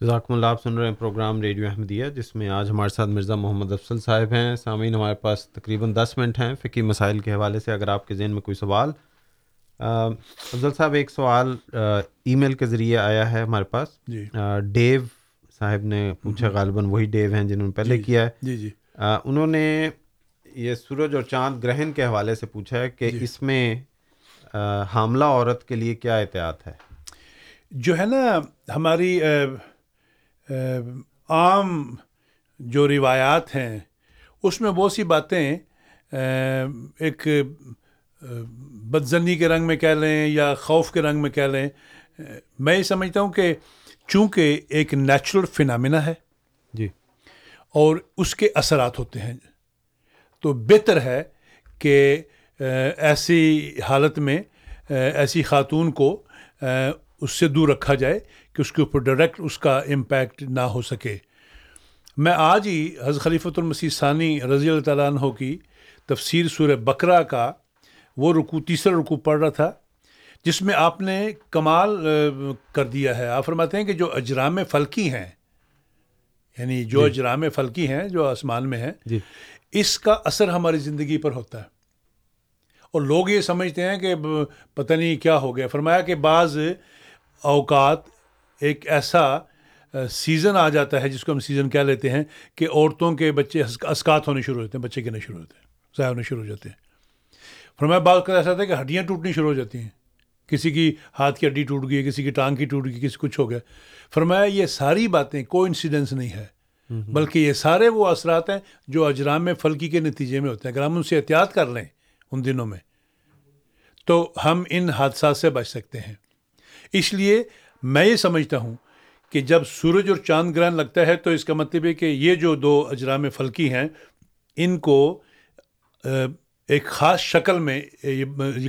جزاکم اللہ، آپ سن رہے ہیں پروگرام ریڈیو احمدیہ، جس میں آج ہمارے ساتھ مرزا محمد افضل صاحب ہیں۔ سامعین، ہمارے پاس تقریباً دس منٹ ہیں فقی مسائل کے حوالے سے، اگر آپ کے ذہن میں کوئی سوال افضل صاحب ایک سوال ای میل کے ذریعے آیا ہے ہمارے پاس۔ جی۔ ڈیو صاحب نے پوچھا غالباً وہی ڈیو ہیں جنہوں نے پہلے کیا ہے۔ جی جی۔ انہوں نے یہ سورج اور چاند گرہن کے حوالے سے پوچھا ہے کہ اس میں حاملہ عورت کے لیے کیا احتیاط ہے۔ جو ہے نا ہماری عام جو روایات ہیں اس میں بہت سی باتیں ایک بدزنی کے رنگ میں کہہ لیں یا خوف کے رنگ میں کہہ لیں میں یہ سمجھتا ہوں کہ چونکہ ایک نیچرل فنامنا ہے جی۔ اور اس کے اثرات ہوتے ہیں تو بہتر ہے کہ ایسی حالت میں ایسی خاتون کو اس سے دور رکھا جائے کہ اس کے اوپر ڈائریکٹ اس کا امپیکٹ نہ ہو سکے۔ میں آج ہی حضرت خلیفۃ المسیح ثانی رضی اللہ تعالیٰ عنہ کی تفسیر سورہ بقرہ کا وہ رکو تیسرا رکو پڑھ رہا تھا جس میں آپ نے کمال کر دیا ہے۔ آپ فرماتے ہیں کہ جو اجرام فلکی ہیں یعنی جو اجرام فلکی ہیں جو آسمان میں ہیں جی۔ اس کا اثر ہماری زندگی پر ہوتا ہے۔ اور لوگ یہ سمجھتے ہیں کہ پتہ نہیں کیا ہو گیا۔ فرمایا کہ بعض اوقات ایک ایسا سیزن آ جاتا ہے جس کو ہم سیزن کہہ لیتے ہیں کہ عورتوں کے بچے اسک- اسکات ہونے شروع ہوتے ہیں بچے گرنے شروع ہوتے ہیں ضائع ہونے شروع ہو جاتے ہیں۔ فرمایا بعض کا ایسا ہے کہ ہڈیاں ٹوٹنی شروع ہو جاتی ہیں۔ کسی کی ہاتھ کی ہڈی ٹوٹ گئی کسی کی ٹانگ کی ٹوٹ گئی کسی کچھ ہو گیا۔ فرمایا یہ ساری باتیں کوئی انسیڈنس نہیں ہے۔ بلکہ یہ سارے وہ اثرات ہیں جو اجرام میں فلکی کے نتیجے میں ہوتے ہیں۔ اگر ہم ان سے احتیاط کر لیں ان دنوں میں تو ہم ان حادثات سے بچ سکتے ہیں۔ اس لیے میں یہ سمجھتا ہوں کہ جب سورج اور چاند گرہن لگتا ہے تو اس کا مطلب ہے کہ یہ جو دو اجرام فلکی ہیں ان کو ایک خاص شکل میں یہ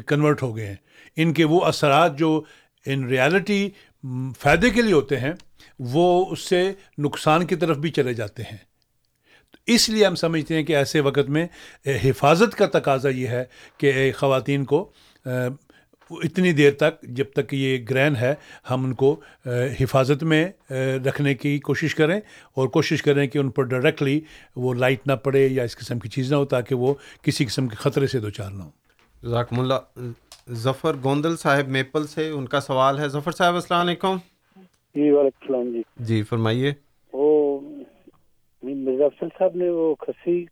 کنورٹ ہو گئے ہیں۔ ان کے وہ اثرات جو ان ریالٹی فائدے کے لیے ہوتے ہیں، وہ اس سے نقصان کی طرف بھی چلے جاتے ہیں۔ تو اس لیے ہم سمجھتے ہیں کہ ایسے وقت میں حفاظت کا تقاضا یہ ہے کہ خواتین کو اے، اتنی دیر تک جب تک یہ گرہن ہے ہم ان کو حفاظت میں رکھنے کی کوشش کریں اور کوشش کریں کہ ان پر ڈائریکٹلی وہ لائٹ نہ پڑے یا اس قسم کی چیز نہ ہو تاکہ وہ کسی قسم کے خطرے سے دو چار نہ ہوں۔ ذاکم اللہ. ظفر گوندل صاحب میپل سے ان کا سوال ہے. ظفر صاحب السلام علیکم. جی وعلیکم السلام جی۔ جی فرمائیے۔ وہ مرزا صاحب نے وہ کھسی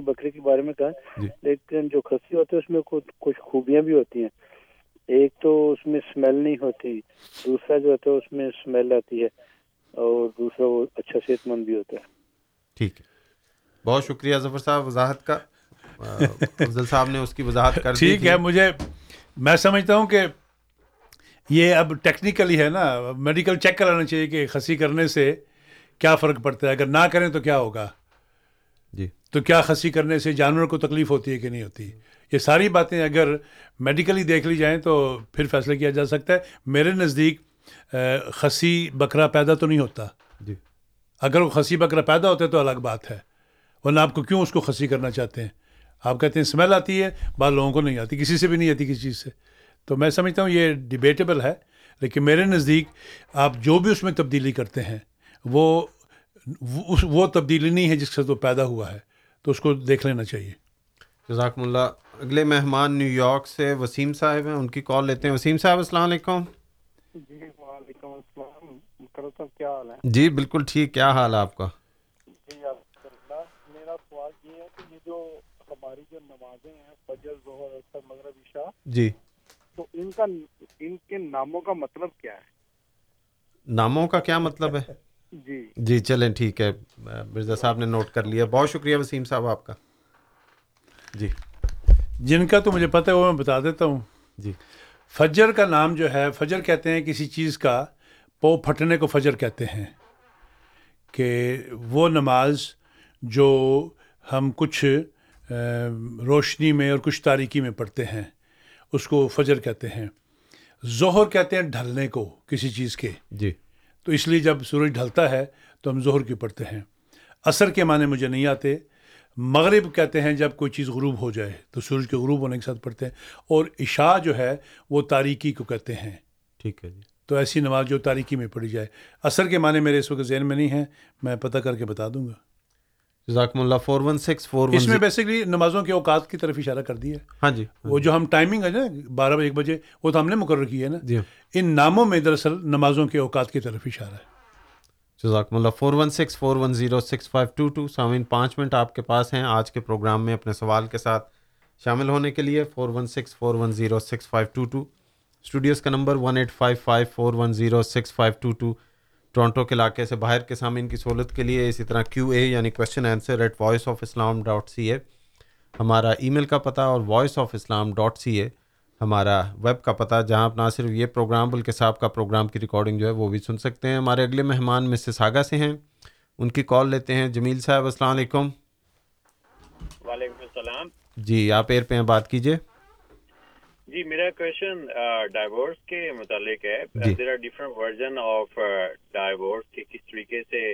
بکرے کے بارے میں کہا جی۔ لیکن جو کھسی ہوتی ہے اس میں کچھ خوبیاں بھی ہوتی ہیں۔ ایک تو اس میں اسمیل نہیں ہوتی دوسرا جو ہوتا ہے اس میں اسمیل آتی ہے اور دوسرا وہ اچھا صحت مند بھی ہوتا ہے۔ ٹھیک ہے۔ بہت شکریہ ظفر صاحب وضاحت کا۔ افضل صاحب نے اس کی وضاحت کر دی ٹھیک۔ ہے مجھے میں سمجھتا ہوں کہ یہ اب ٹیکنیکلی ہے نا میڈیکل چیک کرانا چاہیے کہ خسی کرنے سے کیا فرق پڑتا ہے۔ اگر نہ کریں تو کیا ہوگا؟ جی۔ تو کیا خسی کرنے سے جانور کو تکلیف ہوتی ہے کہ نہیں ہوتی؟ یہ ساری باتیں اگر میڈیکلی دیکھ لی جائیں تو پھر فیصلہ کیا جا سکتا ہے۔ میرے نزدیک خسی بکرا پیدا تو نہیں ہوتا۔ جی۔ اگر وہ خسی بکرا پیدا ہوتا ہے تو الگ بات ہے۔ ورنہ آپ کو کیوں اس کو خسی کرنا چاہتے ہیں؟ آپ کہتے ہیں اسمیل آتی ہے بعض لوگوں کو نہیں آتی کسی سے بھی نہیں آتی کسی چیز سے۔ تو میں سمجھتا ہوں یہ ڈبیٹیبل ہے لیکن میرے نزدیک آپ جو بھی اس میں تبدیلی کرتے ہیں وہ وہ اس- وہ تبدیلی نہیں ہے جس سے تو پیدا ہوا ہے۔ تو اس کو دیکھ لینا چاہیے۔ جزاکم اللہ۔ اگلے مہمان نیو یارک سے وسیم صاحب ہیں ان کی کال لیتے ہیں۔ وسیم صاحب السلام علیکم۔ جی وعلیکم السلام۔ کرو صاحب کیا حال ہے؟ جی بالکل ٹھیک۔ کیا حال ہے آپ کا؟ جی الحمدللہ۔ میرا سوال یہ ہے کہ یہ جو ہماری جو نمازیں ہیں فجر ظہر اثر مغرب عشاء جی۔ تو ان کا ان کے ناموں کا مطلب کیا ہے؟ ناموں کا کیا مطلب ہے؟ جی۔ جی چلیں ٹھیک ہے۔ مرزا صاحب نے نوٹ کر لیا۔ بہت شکریہ وسیم صاحب آپ کا۔ جی۔ جن کا تو مجھے پتہ ہے وہ میں بتا دیتا ہوں۔ جی۔ فجر کا نام جو ہے فجر کہتے ہیں کسی چیز کا پو پھٹنے کو فجر کہتے ہیں۔ کہ وہ نماز جو ہم کچھ روشنی میں اور کچھ تاریکی میں پڑھتے ہیں اس کو فجر کہتے ہیں۔ ظہر کہتے ہیں ڈھلنے کو کسی چیز کے۔ جی۔ تو اس لیے جب سورج ڈھلتا ہے تو ہم ظہر کی پڑھتے ہیں۔ عصر کے معنی مجھے نہیں آتے۔ مغرب کہتے ہیں جب کوئی چیز غروب ہو جائے تو سورج کے غروب ہونے کے ساتھ پڑھتے ہیں اور عشاء جو ہے وہ تاریکی کو کہتے ہیں۔ ٹھیک ہے جی۔ تو ایسی نماز جو تاریکی میں پڑھی جائے۔ عصر کے معنی میرے اس وقت ذہن میں نہیں ہیں میں پتہ کر کے بتا دوں گا۔ جزاکم اللہ فور ون سکس فور اس میں بیسکلی نمازوں کے اوقات کی طرف اشارہ کر دیا ہے۔ ہاں جی۔ وہ جو ہم ٹائمنگ ہے نا بارہ ایک بجے وہ تو ہم نے مقرر کی ہے نا۔ جی۔ ان ناموں میں دراصل نمازوں کے اوقات کی طرف اشارہ ہے۔ جزاکم اللہ. Four one six four one zero six five two two سامعین، پانچ منٹ آپ کے پاس ہیں آج کے پروگرام میں اپنے سوال کے ساتھ شامل ہونے کے لیے four one six four one zero six five two two studios کا number one eight five five four one zero six five two two Toronto کے علاقے سے باہر کے سامعین کی سہولت کے لیے اسی طرح کیو اے یعنی question answer at voice of Islam dot C A ہمارا ای میل کا پتہ اور voice of Islam dot C A ہمارا ویب کا پتہ جہاں آپ نہ صرف یہ پروگرام بلکہ صاحب کا پروگرام کی ریکارڈنگ جو ہے وہ بھی سن سکتے ہیں۔ ہمارے اگلے مہمان مسز ساگا سے ہیں۔ ان کی کال لیتے ہیں۔ جمیل صاحب السلام علیکم۔ وعلیکم السلام۔ جی آپ ایئر پہ ہیں بات کیجیے۔ جی میرا کوشچن ڈائیورس کے متعلق ہے۔ There are different version of divorce کہ کس طریقے سے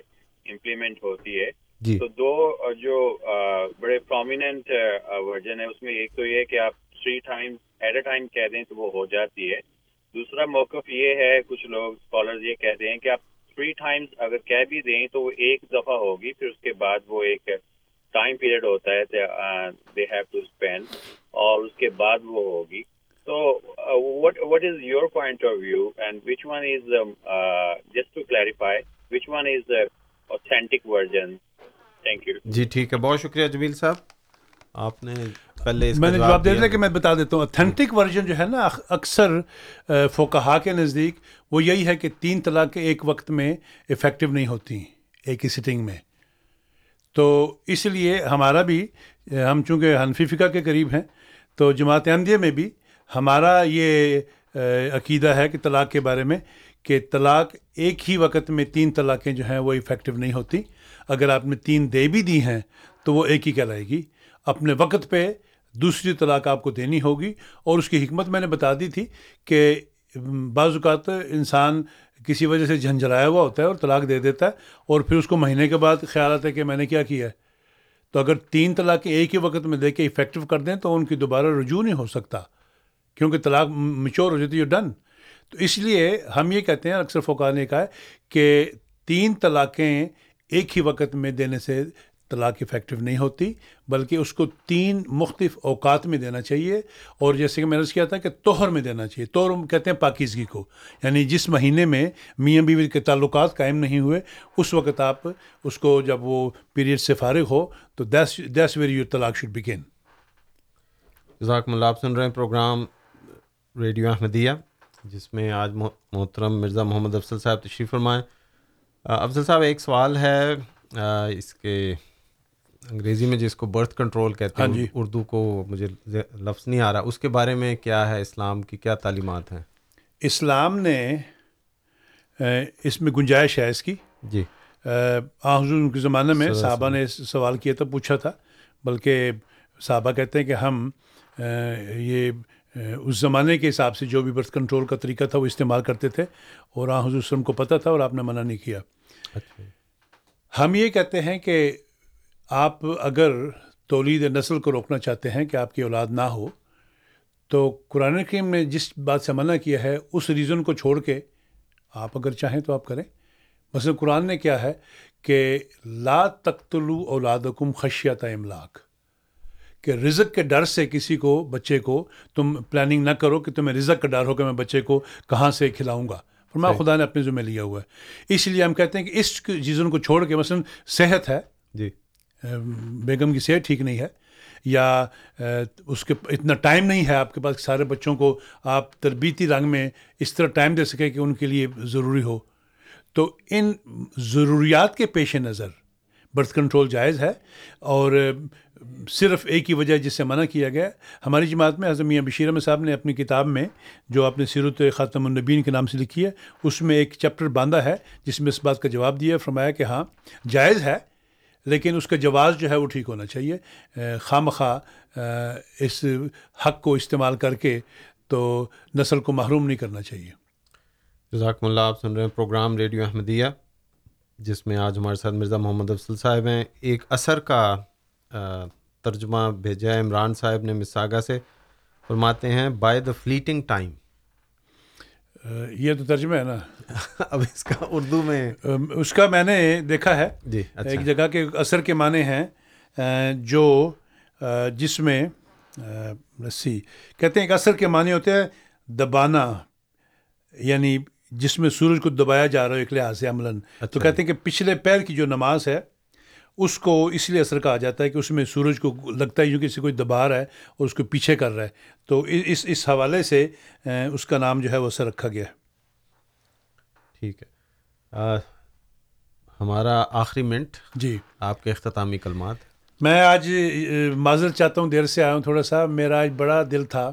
امپلیمنٹ ہوتی ہے۔ جی۔ تو دو جو بڑے پرومیننٹ ورژن ہے اس میں ایک تو یہ کہ آپ three time at a time کہہ دیں تو وہ ہو جاتی ہے۔ دوسرا موقف یہ ہے، کچھ لوگ اسکالرز یہ کہتے ہیں کہ آپ تھری ٹائمز اگر کہہ بھی دیں تو وہ ایک دفعہ ہوگی، پھر اس کے بعد وہ ایک ٹائم پیریڈ ہوتا ہے دے ہیو ٹو اسپینڈ اور اس کے بعد وہ ہوگی۔ تو what what is your point of view and which one is just to clarify which one is authentic version thank you جی ٹھیک ہے۔ بہت شکریہ جمیل صاحب۔ آپ نے پہلے میں نے جواب دے دیا۔ کہ میں بتا دیتا ہوں۔ اتھینٹک ورژن جو ہے نا اکثر فوکہا کے نزدیک وہ یہی ہے کہ تین طلاق ایک وقت میں افیکٹو نہیں ہوتی ایک ہی سٹنگ میں۔ تو اس لیے ہمارا بھی ہم چونکہ حنفی فقہ کے قریب ہیں تو جماعت احمدیہ میں بھی ہمارا یہ عقیدہ ہے کہ طلاق کے بارے میں کہ طلاق ایک ہی وقت میں تین طلاقیں جو ہیں وہ افیکٹو نہیں ہوتی۔ اگر آپ نے تین دے بھی دی ہیں تو وہ ایک ہی کہلائے گی۔ اپنے وقت پہ دوسری طلاق آپ کو دینی ہوگی اور اس کی حکمت میں نے بتا دی تھی کہ بعض اوقات انسان کسی وجہ سے جھنجھلایا ہوا ہوتا ہے اور طلاق دے دیتا ہے اور پھر اس کو مہینے کے بعد خیال آتا ہے کہ میں نے کیا کیا ہے۔ تو اگر تین طلاقیں ایک ہی وقت میں دے کے افیکٹو کر دیں تو ان کی دوبارہ رجوع نہیں ہو سکتا، کیونکہ طلاق مچور ہو جاتی ہے ڈن تو اس لیے ہم یہ کہتے ہیں، اکثر فوکا نے کہا ہے کہ تین طلاقیں ایک ہی وقت میں دینے سے طلاق افیکٹو نہیں ہوتی، بلکہ اس کو تین مختلف اوقات میں دینا چاہیے۔ اور جیسے کہ میں نے کیا تھا کہ توہر میں دینا چاہیے۔ توہر کہتے ہیں پاکیزگی کو۔ یعنی جس مہینے میں میاں بیوی کے تعلقات قائم نہیں ہوئے، اس وقت آپ اس کو جب وہ پیریڈ سے فارغ ہو، تو this this very your talaq should begin جزاکم اللہ، آپ سن رہے ہیں پروگرام ریڈیو احمدیہ، جس میں آج محترم مرزا محمد افضل صاحب تشریف فرمائیں۔ افضل صاحب، ایک سوال ہے۔ اس کے انگریزی میں جس کو برتھ کنٹرول کہتے ہیں ہاں جی۔ اردو کو مجھے لفظ نہیں آ رہا۔ اس کے بارے میں کیا ہے اسلام کی کیا تعلیمات ہیں؟ اسلام نے اس میں گنجائش ہے اس کی۔ جی۔ حضور کے زمانے میں صحابہ نے سوال کیا تھا پوچھا تھا بلکہ صحابہ کہتے ہیں کہ ہم یہ اس زمانے کے حساب سے جو بھی برتھ کنٹرول کا طریقہ تھا وہ استعمال کرتے تھے۔ اور آ حضور وسلم کو پتہ تھا اور آپ نے منع نہیں کیا۔ اچھا۔ ہم یہ کہتے ہیں کہ آپ اگر تولید نسل کو روکنا چاہتے ہیں کہ آپ کی اولاد نہ ہو تو قرآن کریم نے جس بات سے منع کیا ہے اس ریزن کو چھوڑ کے آپ اگر چاہیں تو آپ کریں۔ مثلا قرآن نے کیا ہے کہ لا تقتلو اولادکم خشیت املاک کہ رزق کے ڈر سے کسی کو بچے کو تم پلاننگ نہ کرو کہ تمہیں رزق کا ڈر ہو کہ میں بچے کو کہاں سے کھلاؤں گا۔ فرما خدا نے اپنے ذمہ لیا ہوا ہے۔ اس لیے ہم کہتے ہیں کہ اس چیزوں کو چھوڑ کے مثلا صحت ہے۔ جی۔ بیگم کی صحت ٹھیک نہیں ہے یا اس کے اتنا ٹائم نہیں ہے آپ کے پاس سارے بچوں کو آپ تربیتی رنگ میں اس طرح ٹائم دے سکیں کہ ان کے لیے ضروری ہو۔ تو ان ضروریات کے پیش نظر برتھ کنٹرول جائز ہے اور صرف ایک ہی وجہ جس سے منع کیا گیا، ہماری جماعت میں حضرت میاں بشیر احمد صاحب نے اپنی کتاب میں جو اپنے سیرت خاتم النبین کے نام سے لکھی ہے، اس میں ایک چیپٹر باندھا ہے جس میں اس بات کا جواب دیا فرمایا کہ ہاں جائز ہے لیکن اس کا جواز جو ہے وہ ٹھیک ہونا چاہیے۔ خواہ اس حق کو استعمال کر کے تو نسل کو محروم نہیں کرنا چاہیے۔ جزاکم اللہ، آپ سن رہے ہیں پروگرام ریڈیو احمدیہ، جس میں آج ہمارے ساتھ مرزا محمد افضل صاحب ہیں۔ ایک اثر کا ترجمہ بھیجا ہے عمران صاحب نے مساگا سے۔ فرماتے ہیں بائی دا فلیٹنگ ٹائم یہ تو ترجمہ ہے نا۔ اب اس کا اردو میں۔ اس کا میں نے دیکھا ہے۔ جی اچھا۔ ایک جگہ کے اثر کے معنی ہیں جو جس میں سی کہتے ہیں ایک اثر کے معنی ہوتے ہیں دبانا یعنی جس میں سورج کو دبایا جا رہا ہے ایک لحاظ سے عملاً۔ تو کہتے ہیں کہ پچھلے پیر کی جو نماز ہے اس کو اس لیے اثر کہا جاتا ہے کہ اس میں سورج کو لگتا ہے کیونکہ اسے کوئی دبا رہا ہے اور اس کو پیچھے کر رہا ہے۔ تو اس اس حوالے سے اس کا نام جو ہے وہ اثر رکھا گیا۔ ہے ٹھیک ہے۔ ہمارا آخری منٹ۔ جی۔ آپ کے اختتامی کلمات۔ میں آج معذرت چاہتا ہوں دیر سے آیا ہوں تھوڑا سا۔ میرا آج بڑا دل تھا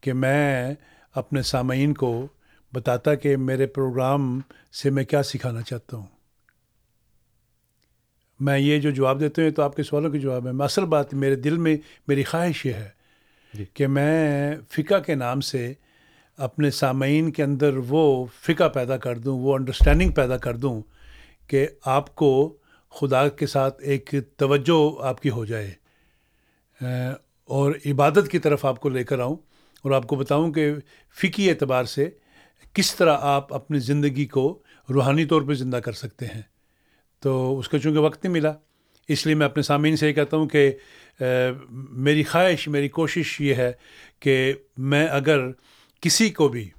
کہ میں اپنے سامعین کو بتاتا کہ میرے پروگرام سے میں کیا سکھانا چاہتا ہوں۔ میں یہ جو جواب دیتے ہیں تو آپ کے سوالوں کے جواب ہے اصل بات میرے دل میں میری خواہش یہ ہے. جی۔ کہ میں فقہ کے نام سے اپنے سامعین کے اندر وہ فقہ پیدا کر دوں، وہ انڈرسٹینڈنگ پیدا کر دوں کہ آپ کو خدا کے ساتھ ایک توجہ آپ کی ہو جائے۔ اور عبادت کی طرف آپ کو لے کر آؤں اور آپ کو بتاؤں کہ فقی اعتبار سے کس طرح آپ اپنی زندگی کو روحانی طور پہ زندہ کر سکتے ہیں۔ تو اس کا چونکہ وقت نہیں ملا، اس لیے میں اپنے سامعین سے یہ کہتا ہوں کہ میری خواہش، میری کوشش یہ ہے کہ میں اگر کسی کو بھی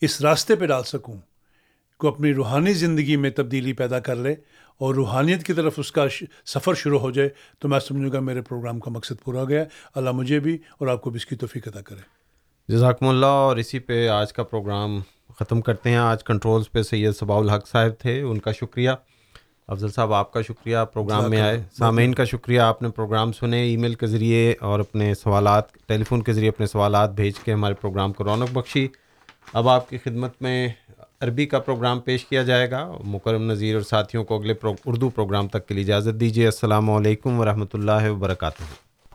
اس راستے پہ ڈال سکوں کو اپنی روحانی زندگی میں تبدیلی پیدا کر لے اور روحانیت کی طرف اس کا سفر شروع ہو جائے، تو میں سمجھوں گا میرے پروگرام کا مقصد پورا ہو گیا۔ اللہ مجھے بھی اور آپ کو بھی اس کی توفیق ادا کرے۔ جزاکم اللہ۔ اور اسی پہ آج کا پروگرام ختم کرتے ہیں۔ آج کنٹرولز پہ سید صباء الحق صاحب تھے، ان کا شکریہ۔ افضل صاحب آپ کا شکریہ پروگرام میں آئے۔ سامعین کا شکریہ آپ نے پروگرام سنے ای میل کے ذریعے اور اپنے سوالات ٹیلی فون کے ذریعے اپنے سوالات بھیج کے ہمارے پروگرام کو رونق بخشی۔ اب آپ کی خدمت میں عربی کا پروگرام پیش کیا جائے گا۔ مکرم نذیر اور ساتھیوں کو اگلے اردو پروگرام تک کے لیے اجازت دیجیے۔ السلام علیکم ورحمۃ اللہ وبرکاتہ۔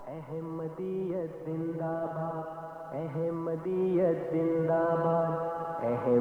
احمدیت زندہ باد احمدیت زندہ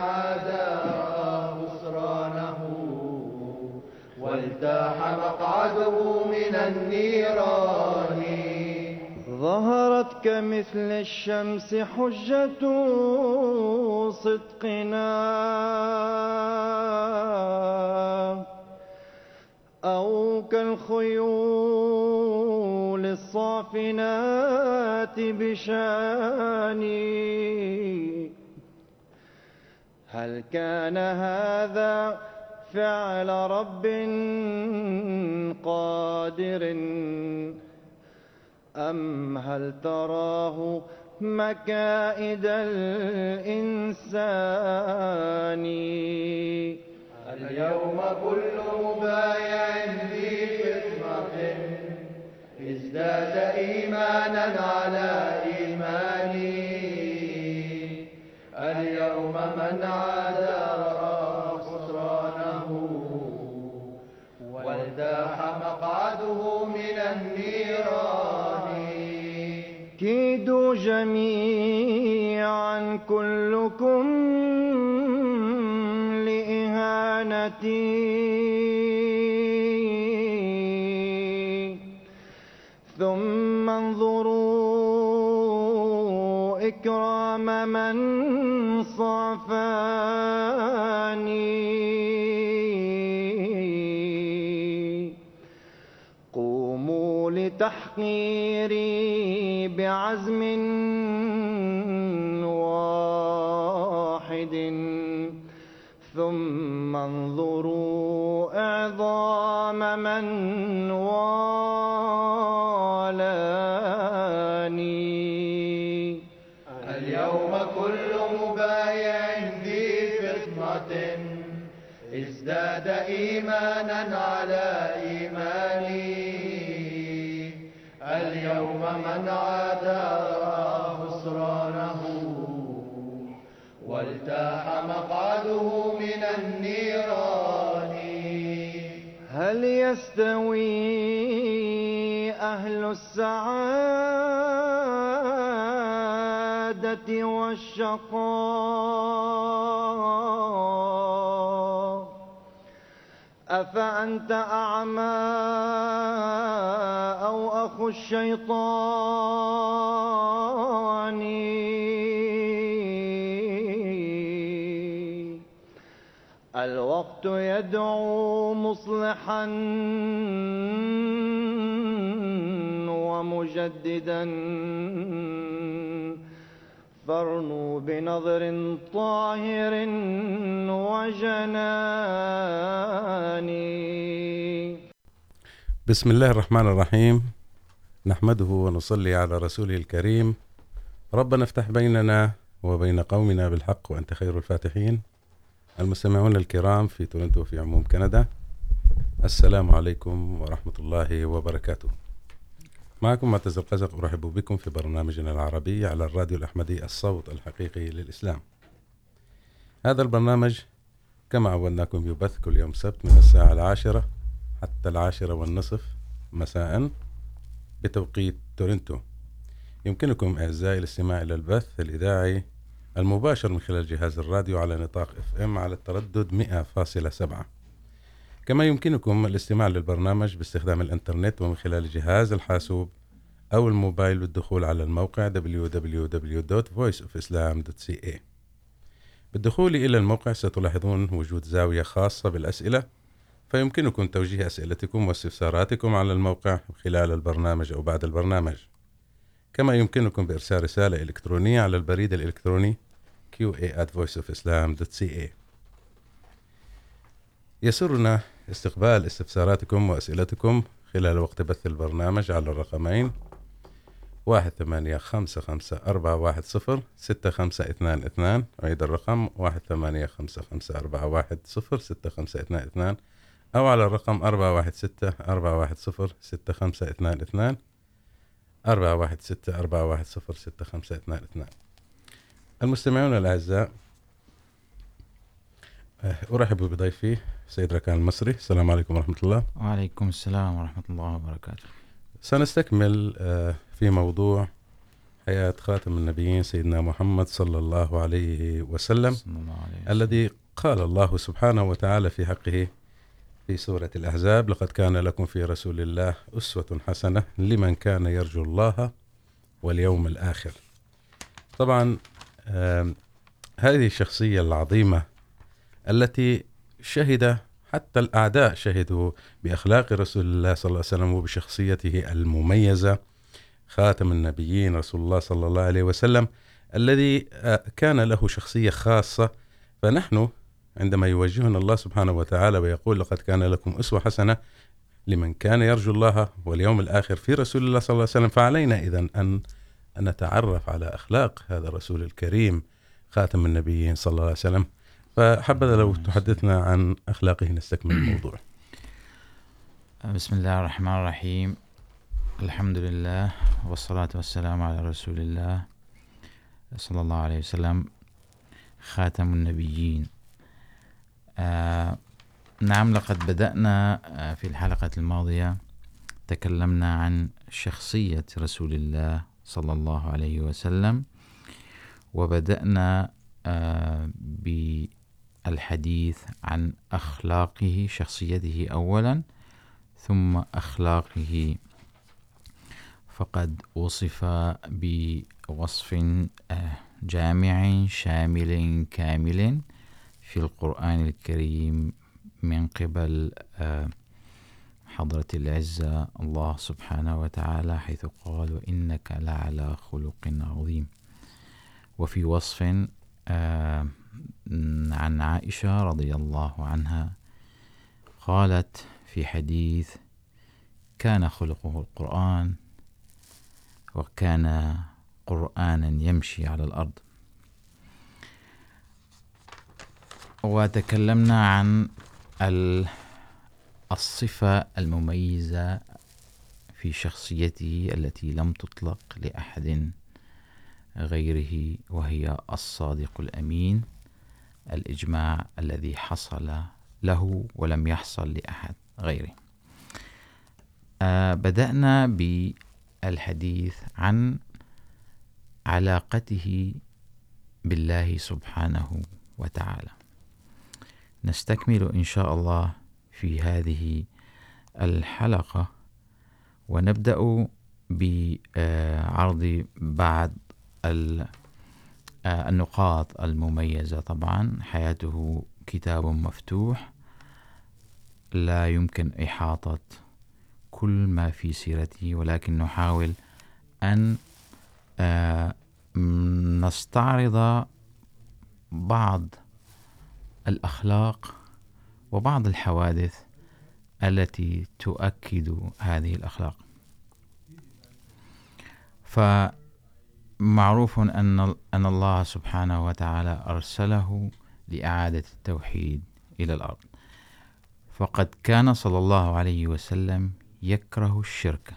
من عاد خسرانه والتاح مقعده من النيران. ظهرت كمثل الشمس حجة صدقنا. أو كالخيول الصافنات بشاني. هل كان هذا فعل رب قادر؟ أم هل تراه مكائد الإنسان؟ اليوم كل مبايع ذي فطرة ازداد إيمانا على إيمانه اليوم من رأى خسرانه والتاح مقعده من النيران. كيدوا جميعا كلكم لإهانتي. من صافاني قوموا لتحقيري بعزم واحد. ثم انظروا إعظام من والاني ازداد على إيماني. اليوم من عادى خسرانه والتاح مقعده من النيران. هل يستوي أهل السعادة والشقاء؟ أفأنت أعمى أو أخو الشيطان؟ الوقت يدعو مصلحا ومجددا. فارنوا بنظر طاهر وجناني. بسم الله الرحمن الرحيم. نحمده ونصلي على رسوله الكريم. ربنا افتح بيننا وبين قومنا بالحق وأنت خير الفاتحين. المستمعون الكرام في تورنتو في عموم كندا. السلام عليكم ورحمة الله وبركاته. معكم معتز القزق أرحب بكم في برنامجنا العربي على الراديو الأحمدي، الصوت الحقيقي للإسلام. هذا البرنامج كما عودناكم يبث كل يوم سبت من الساعة العاشرة حتى العاشرة والنصف مساء بتوقيت تورنتو. يمكنكم أعزائي الاستماع إلى البث الإذاعي المباشر من خلال جهاز الراديو على نطاق اف ام على التردد 100.7 كما يمكنكم الاستماع للبرنامج باستخدام الانترنت ومن خلال جهاز الحاسوب او الموبايل بالدخول على الموقع www.voiceofislam.ca بالدخول الى الموقع ستلاحظون وجود زاوية خاصة بالاسئلة فيمكنكم توجيه اسئلتكم واستفساراتكم على الموقع خلال البرنامج او بعد البرنامج. كما يمكنكم بإرسال رسالة إلكترونية على البريد الإلكتروني qa@voiceofislam.ca يسرنا استقبال استفساراتكم وأسئلتكم خلال وقت بث البرنامج على الرقمين واحد ثمانية خمسة خمسة أربعة واحد صفر ستة خمسة اثنان اثنان، أعيد الرقم واحد ثمانية خمسة خمسة أربعة واحد صفر ستة خمسة اثنان اثنان أو على الرقم أربعة واحد ستة، أربعة واحد صفر ستة خمسة اثنان اثنان، أربعة واحد ستة، أربعة واحد صفر ستة خمسة اثنان اثنان. المستمعون الأعزاء أرحب بضيفي سيد ركان المصري. السلام عليكم ورحمة الله. وعليكم السلام ورحمة الله وبركاته. سنستكمل في موضوع حياة خاتم النبيين سيدنا محمد صلى الله عليه وسلم صلى الله عليه وسلم. الذي قال الله سبحانه وتعالى في حقه في سورة الأحزاب لقد كان لكم في رسول الله أسوة حسنة لمن كان يرجو الله واليوم الآخر. طبعا هذه الشخصية العظيمة التي شهد حتى الأعداء شهدوا بأخلاق رسول الله صلى الله عليه وسلم وبشخصيته المميزة، خاتم النبيين رسول الله صلى الله عليه وسلم، الذي كان له شخصية خاصة. فنحن عندما يوجهنا الله سبحانه وتعالى ويقول لقد كان لكم أسوة حسنة لمن كان يرجو الله واليوم الآخر في رسول الله صلى الله عليه وسلم، فعلينا إذن أن نتعرف على أخلاق هذا الرسول الكريم، خاتم النبيين صلى الله عليه وسلم. فحبذا لو تحدثنا عن أخلاقه نستكمل الموضوع. بسم الله الرحمن الرحيم. الحمد لله والصلاة والسلام على رسول الله صلى الله عليه وسلم خاتم النبيين. آه نعم لقد بدأنا آه في الحلقة الماضية تكلمنا عن شخصية رسول الله صلى الله عليه وسلم وبدأنا آه بالحديث عن أخلاقه، شخصيته أولا، ثم أخلاقه. فقد وصف بوصف جامع شامل كامل في القرآن الكريم من قبل حضرة العزة الله سبحانه وتعالى، حيث قال وإنك لعلى خلق عظيم. وفي وصف عن عائشة رضي الله عنها قالت في حديث كان خلقه القرآن وكان قرآنا يمشي على الأرض. وتكلمنا عن الصفة المميزة في شخصيته التي لم تطلق لأحد غيره، وهي الصادق الأمين. الإجماع الذي حصل له ولم يحصل لأحد غيره. بدأنا بالحديث عن علاقته بالله سبحانه وتعالى. نستكمل إن شاء الله في هذه الحلقة ونبدأ بعرض بعض النقاط المميزة طبعا. حياته كتاب مفتوح. لا يمكن إحاطة كل ما في سيرته، ولكن نحاول أن نستعرض بعض الأخلاق وبعض الحوادث التي تؤكد هذه الأخلاق. فمعروف أن أن الله سبحانه وتعالى أرسله لإعادة التوحيد إلى الأرض. فقد كان صلى الله عليه وسلم يكره الشرك.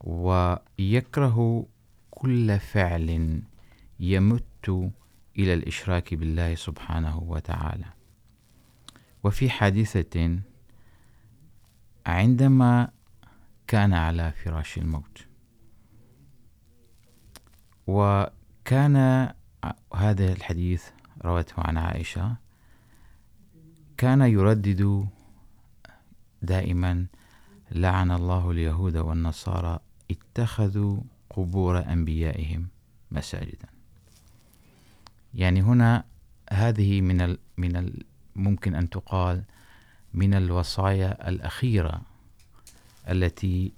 ويكره كل فعل يمت إلى الإشراك بالله سبحانه وتعالى. وفي حادثة عندما كان على فراش الموت. وكان هذا الحديث روته عن عائشة، كان يردد دائما لعن الله اليهود والنصارى، اتخذوا قبور أنبيائهم مساجدا. يعني هنا هذه من ال من ال، ممكن أن تقال من الوصايا الأخيرة التي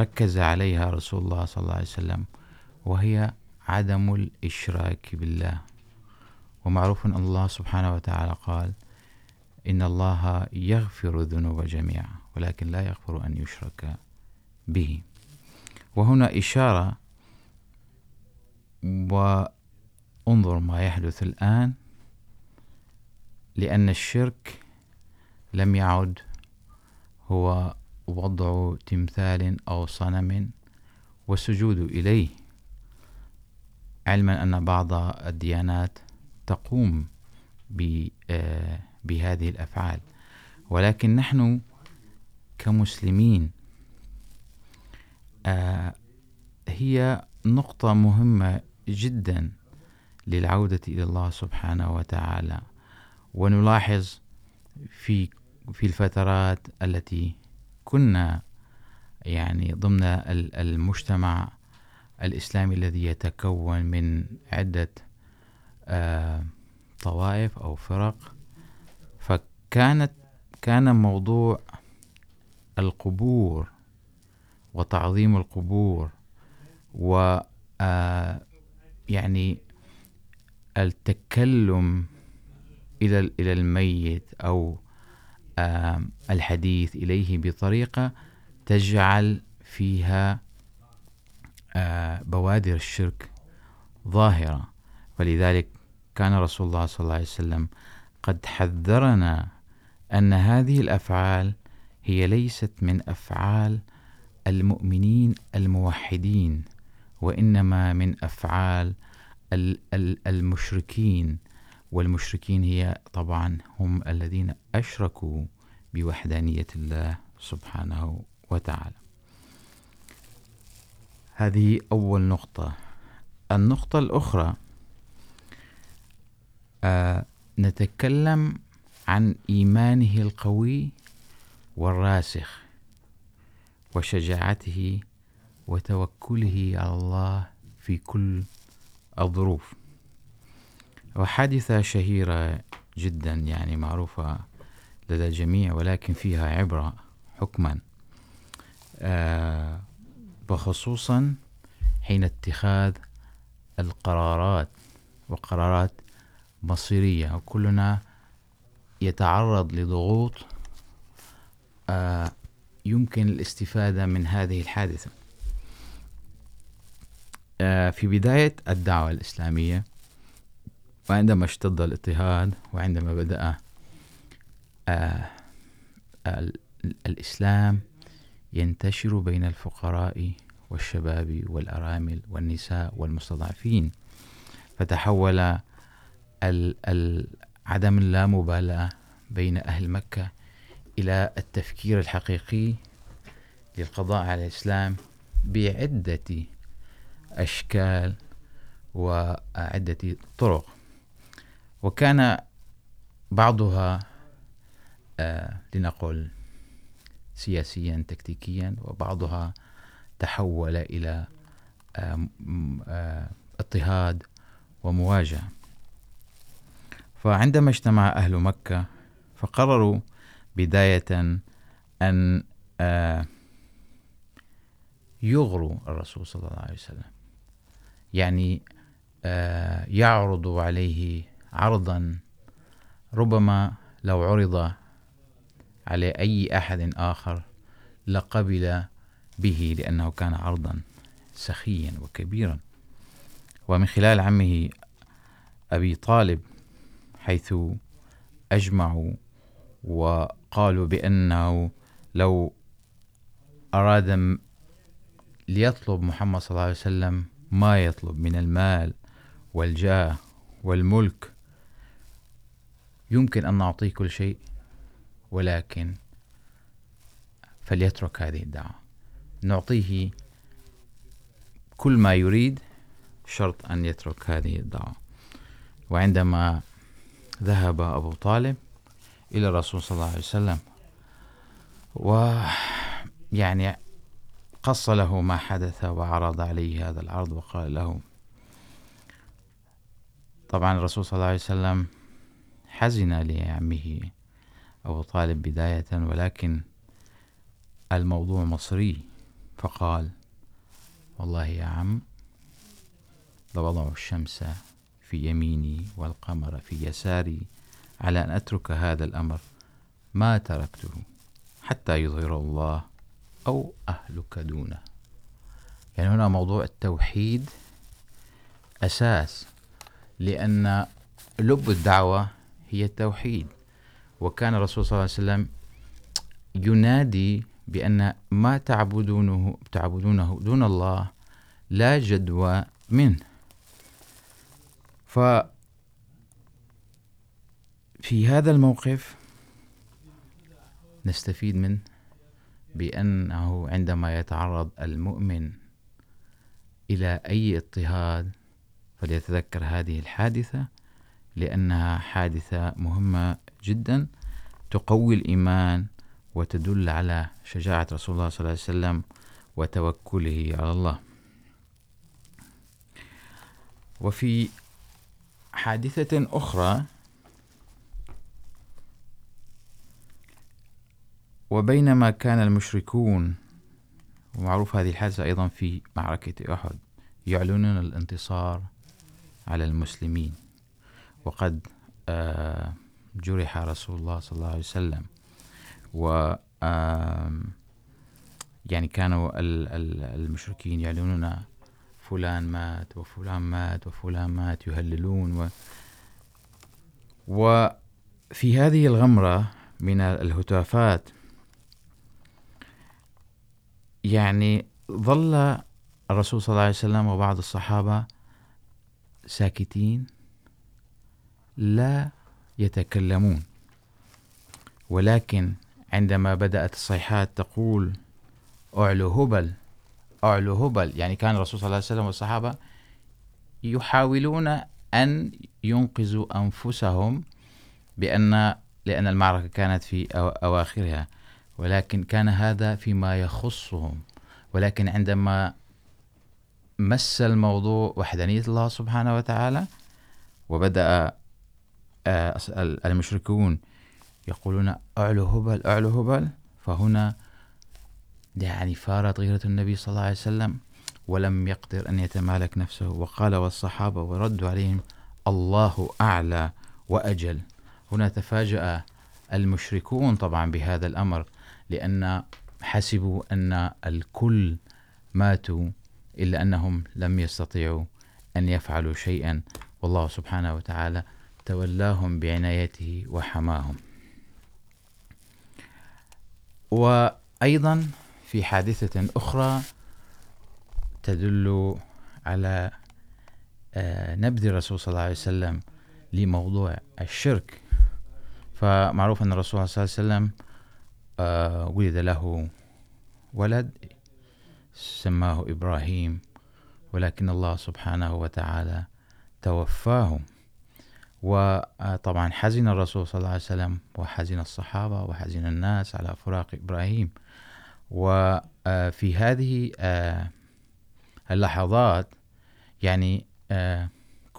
ركز عليها رسول الله صلى الله عليه وسلم، وهي عدم الإشراك بالله. ومعروف أن الله سبحانه وتعالى قال إن الله يغفر الذنوب جميعا، ولكن لا يغفر أن يشرك به. وهنا إشارة، وانظر ما يحدث الآن، لأن الشرك لم يعد هو وضع تمثال أو صنم والسجود إليه. علما أن بعض الديانات تقوم بهذه الأفعال. ولكن نحن كمسلمين هي نقطة مهمة جدا للعودة إلى الله سبحانه وتعالى. ونلاحظ في في الفترات التي كنا يعني ضمن المجتمع الإسلامي الذي يتكون من عدة طوائف أو فرق. فكانت، كان موضوع القبور وتعظيم القبور و يعني التكلم إلى إلى الميت أو الحديث إليه بطريقة تجعل فيها بوادر الشرك ظاهرة. ولذلك كان رسول الله صلى الله عليه وسلم قد حذرنا أن هذه الأفعال هي ليست من أفعال المؤمنين الموحدين، وإنما من أفعال المشركين. والمشركين هي طبعا هم الذين أشركوا بوحدانية الله سبحانه وتعالى. هذه أول نقطة. النقطة الأخرى، آه، نتكلم عن إيمانه القوي والراسخ وشجاعته وتوكله على الله في كل الظروف. وحادثة شهيرة جدا، يعني معروفة لدى الجميع، ولكن فيها عبرة، حكما. آه وخصوصا حين اتخاذ القرارات وقرارات مصيرية، وكلنا يتعرض لضغوط يمكن الاستفادة من هذه الحادثة. في بداية الدعوة الإسلامية، وعندما اشتد الاضطهاد وعندما بدأ الإسلام ينتشر بين الفقراء والشباب والأرامل والنساء والمستضعفين. فتحول عدم اللامبالاة بين أهل مكة إلى التفكير الحقيقي للقضاء على الإسلام بعدة أشكال وعدة طرق. وكان بعضها لنقل سياسيا، تكتيكيا، وبعضها تحول إلى اضطهاد ومواجهة. فعندما اجتمع أهل مكة، فقرروا بداية أن يغروا الرسول صلى الله عليه وسلم. يعني يعرض عليه عرضا. ربما لو عرض على أي أحد آخر لقبل به لأنه كان عرضا سخيا وكبيرا. ومن خلال عمه أبي طالب، حيث أجمعوا وقالوا بأنه لو أراد ليطلب محمد صلى الله عليه وسلم ما يطلب من المال والجاه والملك، يمكن أن نعطيه كل شيء ولكن فليترك هذه الدعوة. نعطيه كل ما يريد، شرط أن يترك هذه الدعوة. وعندما ذهب أبو طالب إلى الرسول صلى الله عليه وسلم ويعني قص له ما حدث وعرض عليه هذا العرض وقال له، طبعا الرسول صلى الله عليه وسلم حزن لعمه أبو طالب بداية، ولكن الموضوع مصري. فقال والله يا عم لوضع الشمس في يميني والقمر في يساري على أن أترك هذا الأمر، ما تركته حتى يظهر الله أو أهلك دونه. يعني هنا موضوع التوحيد أساس، لأن لب الدعوة هي التوحيد. وكان الرسول صلى الله عليه وسلم ينادي بأن ما تعبدونه تعبدونه دون الله لا جدوى منه. ففي هذا الموقف نستفيد منه بأنه عندما يتعرض المؤمن إلى أي اضطهاد فليتذكر هذه الحادثة لأنها حادثة مهمة جدا تقوي الإيمان وتدل على شجاعة رسول الله صلى الله عليه وسلم وتوكله على الله. وفي حادثة أخرى، وبينما كان المشركون، ومعروف هذه الحادثة أيضا في معركة أحد، يعلنون الانتصار على المسلمين. وقد، آه جرح رسول الله صلى الله عليه وسلم. و يعني كانوا المشركين يعلنون فلان مات وفلان مات وفلان مات يهللون و وفي هذه الغمرة من الهتافات، يعني ظل الرسول صلى الله عليه وسلم وبعض الصحابة ساكتين، لا يتكلمون. ولكن عندما بدأت الصيحات تقول أعلو هبل أعلو هبل، يعني كان الرسول صلى الله عليه وسلم والصحابة يحاولون أن ينقذوا أنفسهم بأن، لأن المعركة كانت في أواخرها. ولكن كان هذا فيما يخصهم. ولكن عندما مس الموضوع وحدانية الله سبحانه وتعالى، وبدأ المشركون يقولون أعلو هبل أعلو هبل. فهنا يعني فارت غيرة النبي صلى الله عليه وسلم، ولم يقدر أن يتمالك نفسه. وقال والصحابة وردوا عليهم الله أعلى وأجل. هنا تفاجأ المشركون طبعا بهذا الأمر، لأن حسبوا أن الكل ماتوا إلا أنهم لم يستطيعوا أن يفعلوا شيئا. والله سبحانه وتعالى تولاهم بعنايته وحماهم. وأيضا في حادثة أخرى تدل على نبذ الرسول صلى الله عليه وسلم لموضوع الشرك. فمعروف أن الرسول صلى الله عليه وسلم ولد له ولد سماه إبراهيم، ولكن الله سبحانه وتعالى توفاه وطبعا حزن الرسول صلى الله عليه وسلم وحزن الصحابة وحزن الناس على فراق إبراهيم. وفي هذه اللحظات، يعني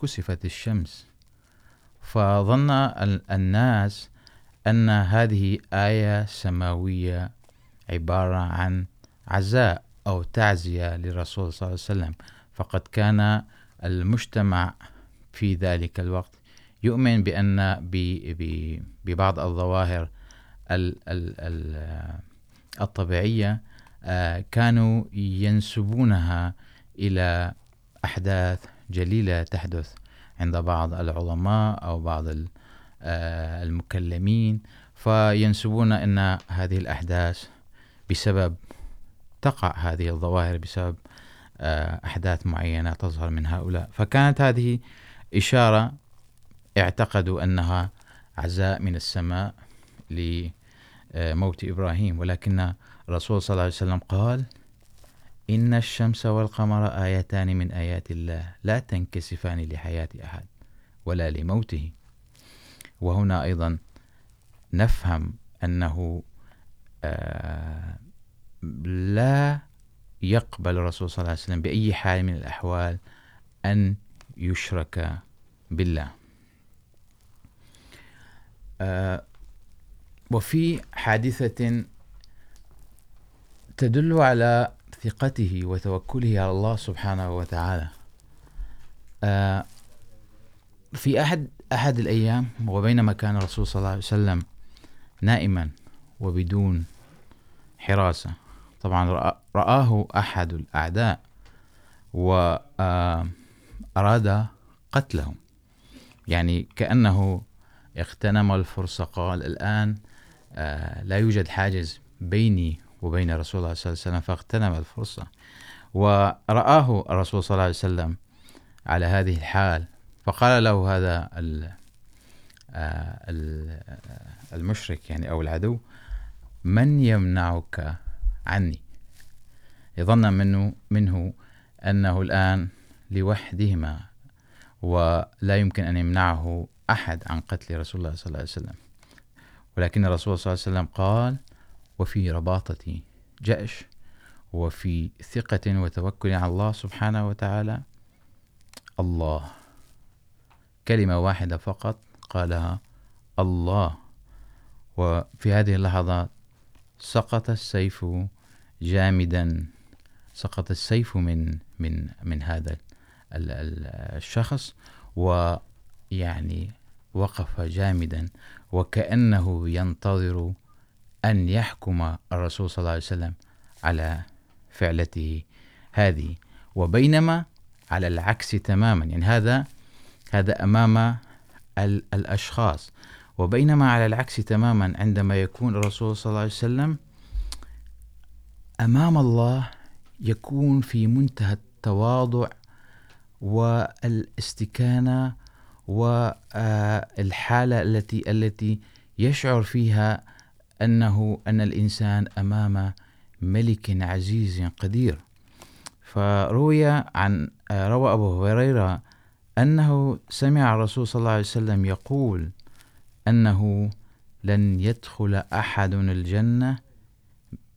كسفت الشمس. فظن الناس أن هذه آية سماوية عبارة عن عزاء أو تعزية للرسول صلى الله عليه وسلم. فقد كان المجتمع في ذلك الوقت يؤمن بأن ببعض الظواهر الطبيعية كانوا ينسبونها إلى أحداث جليلة تحدث عند بعض العلماء أو بعض المكلمين، فينسبون أن هذه الأحداث بسبب، تقع هذه الظواهر بسبب أحداث معينة تظهر من هؤلاء. فكانت هذه إشارة اعتقدوا أنها عزاء من السماء لموت إبراهيم، ولكن الرسول صلى الله عليه وسلم قال إن الشمس والقمر آيتان من آيات الله، لا تنكسفان لحياة أحد ولا لموته. وهنا أيضا نفهم أنه لا يقبل الرسول صلى الله عليه وسلم بأي حال من الأحوال أن يشرك بالله. وفي حادثة تدل على ثقته وتوكله على الله سبحانه وتعالى. في أحد أحد الأيام وبينما كان الرسول صلى الله عليه وسلم نائما وبدون حراسة، طبعا رآه أحد الأعداء وأراد قتله يعني كأنه اغتنم الفرصة قال الآن لا يوجد حاجز بيني وبين رسول الله صلى الله عليه وسلم، فاغتنم الفرصة ورآه الرسول صلى الله عليه وسلم على هذه الحال، فقال له هذا المشرك يعني أو العدو، من يمنعك عني؟ يظن منه منه أنه الآن لوحدهما، ولا يمكن أن يمنعه أحد عن قتل رسول الله صلى الله عليه وسلم. ولكن الرسول صلى الله عليه وسلم قال وفي رباطة جأش وفي ثقة وتوكل على الله سبحانه وتعالى، الله. كلمة واحدة فقط قالها الله. وفي هذه اللحظات سقط السيف جامدا، سقط السيف من من من هذا الشخص. ويعني وقف جامدا وكأنه ينتظر أن يحكم الرسول صلى الله عليه وسلم على فعلته هذه. وبينما على العكس تماما، يعني هذا هذا أمام الأشخاص. وبينما على العكس تماما، عندما يكون الرسول صلى الله عليه وسلم أمام الله، يكون في منتهى التواضع والاستكانة والحالة التي التي يشعر فيها أنه أن الإنسان أمام ملك عزيز قدير. فروي عن روى أبو هريرة أنه سمع الرسول صلى الله عليه وسلم يقول أنه لن يدخل أحد الجنة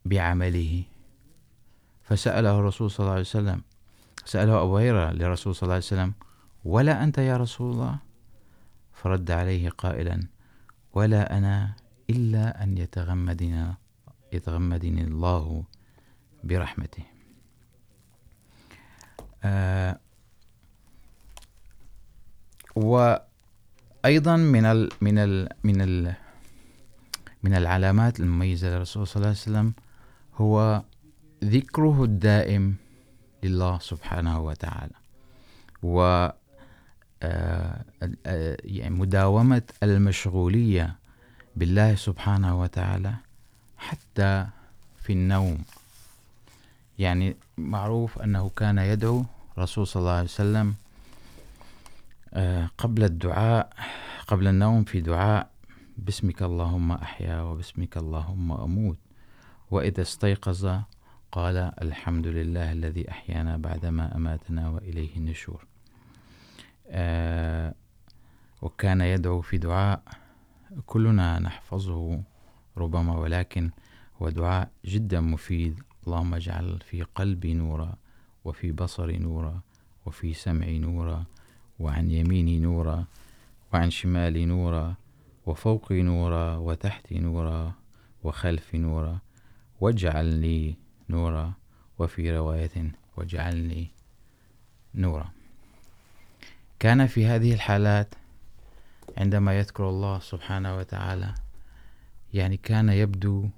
بعمله. فسأله الرسول صلى الله عليه وسلم سأله أبو هريرة للرسول صلى الله عليه وسلم ولا أنت يا رسول الله؟ فرد عليه قائلا، ولا أنا إلا أن يتغمدنا، يتغمدني الله برحمته. آه وأيضا من ال من ال من ال، من العلامات المميزة للرسول صلى الله عليه وسلم هو ذكره الدائم لله سبحانه وتعالى. و مداومة المشغولية بالله سبحانه وتعالى حتى في النوم. يعني معروف أنه كان يدعو رسول صلى الله عليه وسلم قبل الدعاء، قبل النوم في دعاء، باسمك اللهم أحيا وباسمك اللهم أموت. وإذا استيقظ قال، الحمد لله الذي أحيانا بعدما أماتنا وإليه النشور. وكان يدعو في دعاء، كلنا نحفظه ربما، ولكن هو دعاء جدا مفيد. اللهم اجعل في قلبي نورا، وفي بصري نورا، وفي سمعي نورا، وعن يميني نورا، وعن شمالي نورا، وفوقي نورا، وتحتي نورا، وخلفي نورا. واجعل لي نورا، وفي رواية واجعلني نورا. كان في هذه الحالات عندما يذكر الله سبحانه وتعالى، يعني كان يبدو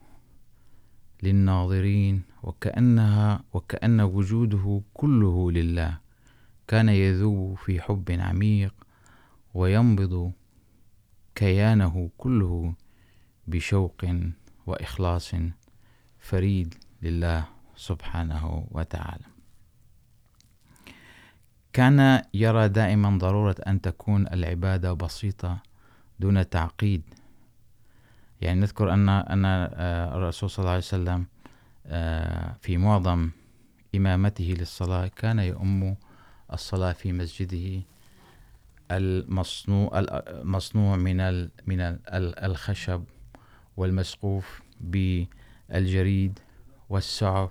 للناظرين وكأنها، وكأن وجوده كله لله. كان يذوب في حب عميق وينبض كيانه كله بشوق وإخلاص فريد لله سبحانه وتعالى. كان يرى دائما ضرورة أن تكون العبادة بسيطة دون تعقيد. يعني نذكر أن أن الرسول صلى الله عليه وسلم في معظم إمامته للصلاة كان يؤم الصلاة في مسجده المصنوع المصنوع من من الخشب والمسقوف بالجريد والسعف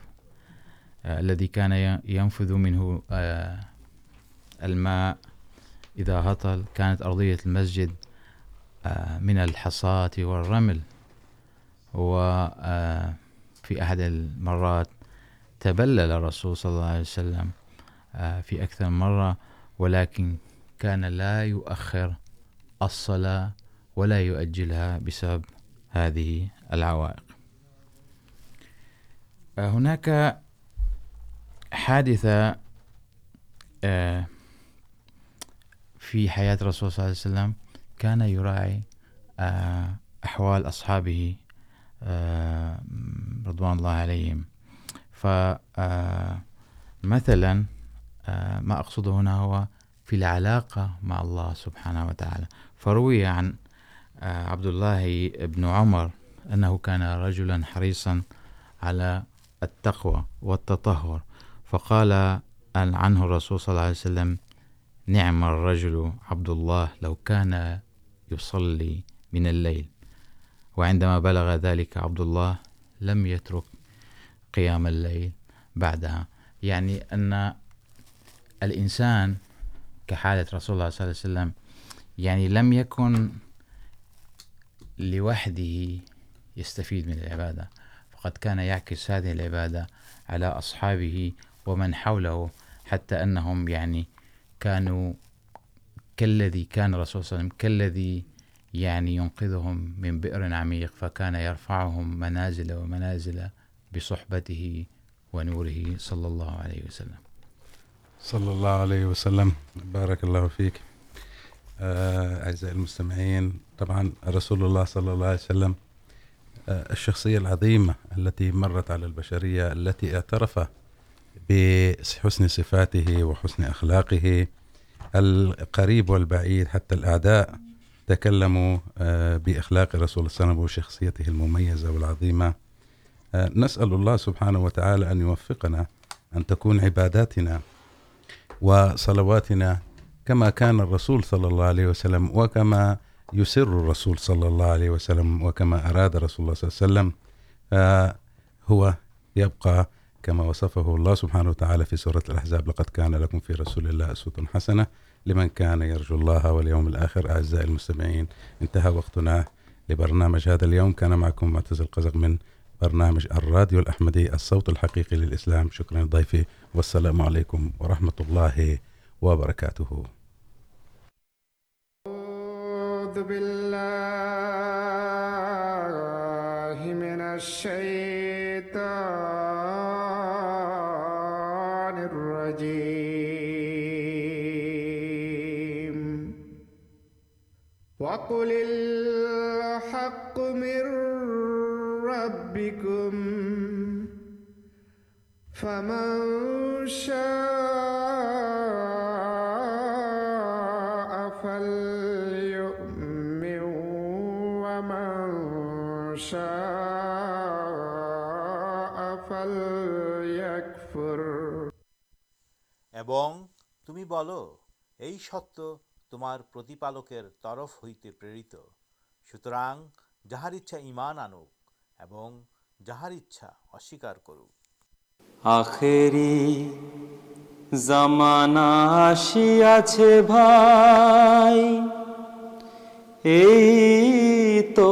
الذي كان ينفذ منه الماء إذا هطل، كانت أرضية المسجد من الحصاة والرمل. وفي أحد المرات تبلل الرسول صلى الله عليه وسلم في أكثر مرة، ولكن كان لا يؤخر الصلاة ولا يؤجلها بسبب هذه العوائق. هناك حادثة في حياة الرسول صلى الله عليه وسلم كان يراعي أحوال أصحابه رضوان الله عليهم. فمثلا ما أقصده هنا هو في العلاقة مع الله سبحانه وتعالى. فروي عن عبد الله بن عمر أنه كان رجلا حريصا على التقوى والتطهر. فقال عنه الرسول صلى الله عليه وسلم نعم الرجل عبد الله لو كان يصلي من الليل. وعندما بلغ ذلك عبد الله لم يترك قيام الليل بعدها. يعني أن الإنسان كحالة رسول الله صلى الله عليه وسلم، يعني لم يكن لوحده يستفيد من العبادة. فقد كان يعكس هذه العبادة على أصحابه ومن حوله، حتى أنهم يعني كانوا كالذي كان الرسول صلى الله عليه وسلم كالذي يعني ينقذهم من بئر عميق، فكان يرفعهم منازل ومنازل بصحبته ونوره صلى الله عليه وسلم. صلى الله عليه وسلم. بارك الله فيك. أعزائي المستمعين، طبعا رسول الله صلى الله عليه وسلم الشخصية العظيمة التي مرت على البشرية، التي اعترف بحسن صفاته وحسن أخلاقه. القريب والبعيد حتى الأعداء تكلموا بإخلاق رسول الله صلى الله عليه وسلم وشخصيته المميزة والعظيمة. نسأل الله سبحانه وتعالى أن يوفقنا أن تكون عباداتنا وصلواتنا كما كان الرسول صلى الله عليه وسلم وكما يسر الرسول صلى الله عليه وسلم وكما أراد رسول الله صلى الله عليه وسلم. هو يبقى كما وصفه الله سبحانه وتعالى في سورة الأحزاب لقد كان لكم في رسول الله أسوة حسنة لمن كان يرجو الله واليوم الآخر. أعزائي المستمعين، انتهى وقتنا لبرنامج هذا اليوم. كان معكم معتز القزق من برنامج الراديو الأحمدي، الصوت الحقيقي للإسلام. شكرا لضيفي والسلام عليكم ورحمة الله وبركاته. أعوذ بالله من الشيطان الرجيم وقل الحق من ربكم فمن شاء ست تمارکر ترف ہوئی پر سوتر جہار آنک جہار کروڑی تو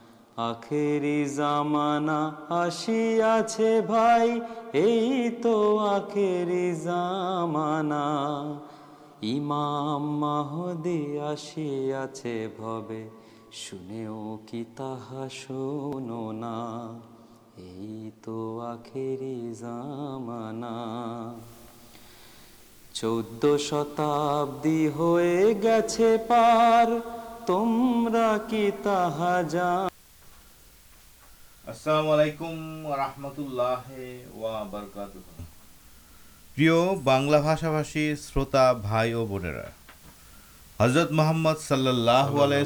مسیا تو یہ تو آخر منا چود شتابی ہو گیا پار تما کی ط السلام علیکم اللہ شروط بنرا حضرت محمد صلی اللہ علیہ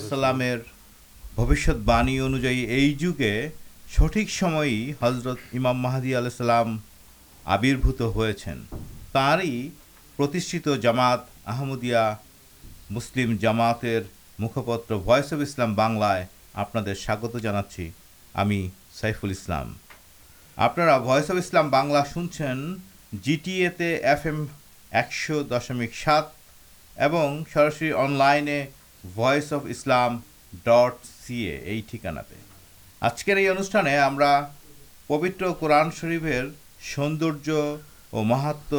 حضرت امام محدود آبربوت ہوئیشت جامات آمدیا مسلم جامات اپنا سنا چیز سائفل اسلام آپس اف اسلام بنلا سنچھ جی ٹی ایف ایکش دشمک ساتھی انس اف اسلام ڈٹ سیے ٹھیکانا پہ آجکر یہ انوشان پوتر قورن شرفر سوندر اور مہات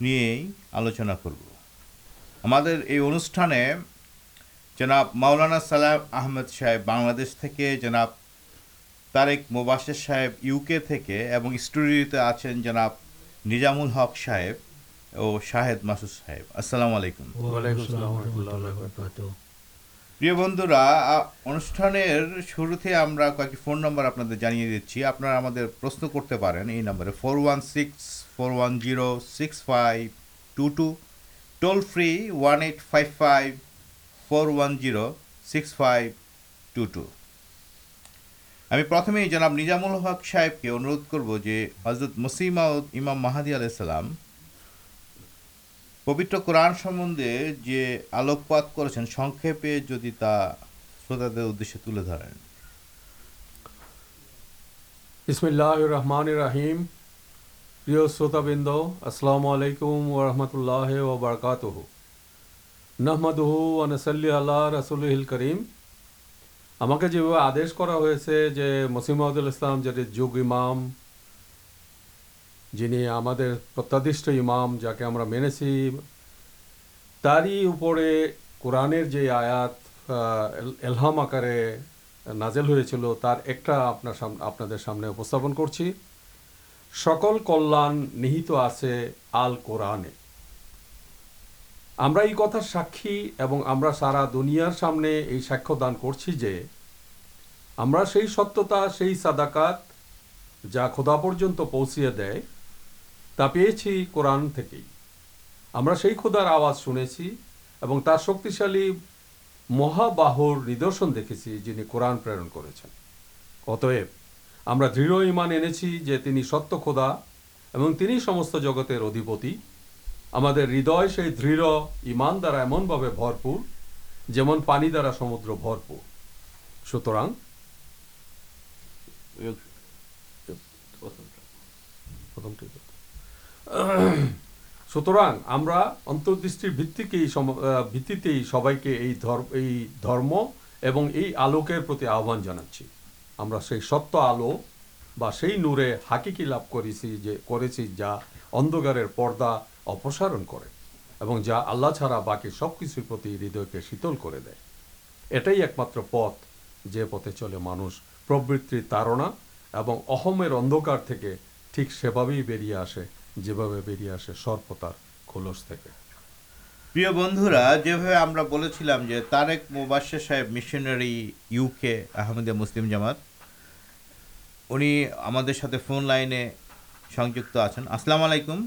نہیں آلوچنا کرو ہمارے یہ انٹھانے جناب مولانا سلائم آمد صاحب بنشے جینا طارک مباشر صاحب یو کے تھے اسٹوڈیو تے آپ نجامل ہق صاحب اور شاہد مسود صاحب السلام علیکم وعلیکم الحمد اللہ پر بندرا ان شروع ہمارا کوئی فون نمبر آپ کے پرشن کرتے پہ number four one six four ونو six five two two toll free one five five four Vicks five two to আমি প্রথমেই জনাব নিজামুল হক সাহেবকে অনুরোধ করব যে হজরত মুসিমাউদ ইমাম মাহাদি আলাইসাল্লাম পবিত্র কোরআন সম্বন্ধে যে আলোকপাত করেছেন সংক্ষেপে যদি তা শ্রোতাদের উদ্দেশ্যে তুলে ধরেন ইসমিল্লাহ রহমান রাহিম প্রিয় শ্রোতাবৃন্দ আসসালামু আলাইকুম ওরহমতুল্লাহ ওবরকাত নহমদহু আনসল্লি আল্লাহ রসুলহিল করিম ہمیں جو آدیش ہو مسیم جگ امام جنہیں ہمارے پرتاد امام جا کے ہم میم تاری قرآن جو آیا ایلحام آکار نازل ہو چل تر ایک آپ آپ سامنے انچی سکل کلت آل قورانے ہمیں یہ کتار ساکی اور ہمارا سارا دنیا سامنے یہ ساک دان کری ستیہ ساداکاد جا کھدا پرچیے دے تا پیے قورنہ سی خود آواز شنے شکشالی مہاباہ ردرشن دیکھیں جنہیں قورن پر دڑھان انےچی ستا اور جگتر ادھتی ہمارے ہردمان درا ایمن جمن پانی درد سوتردیتی سب کے درم اور یہ آلوکر آنا چیز ست آلو نورے حکیق لب کر جا ادارے پدا جا آللہ چار باقی سب کچھ ہدیہ کے شیتل کر دے اٹھائی ایک مات جو پتے چلے مانس پروتی اور ٹھیک سیبی آسے سرپتار کھولس پر تارک مب صاحب مشنری آمد جامات فون لائن آن السلام علیکم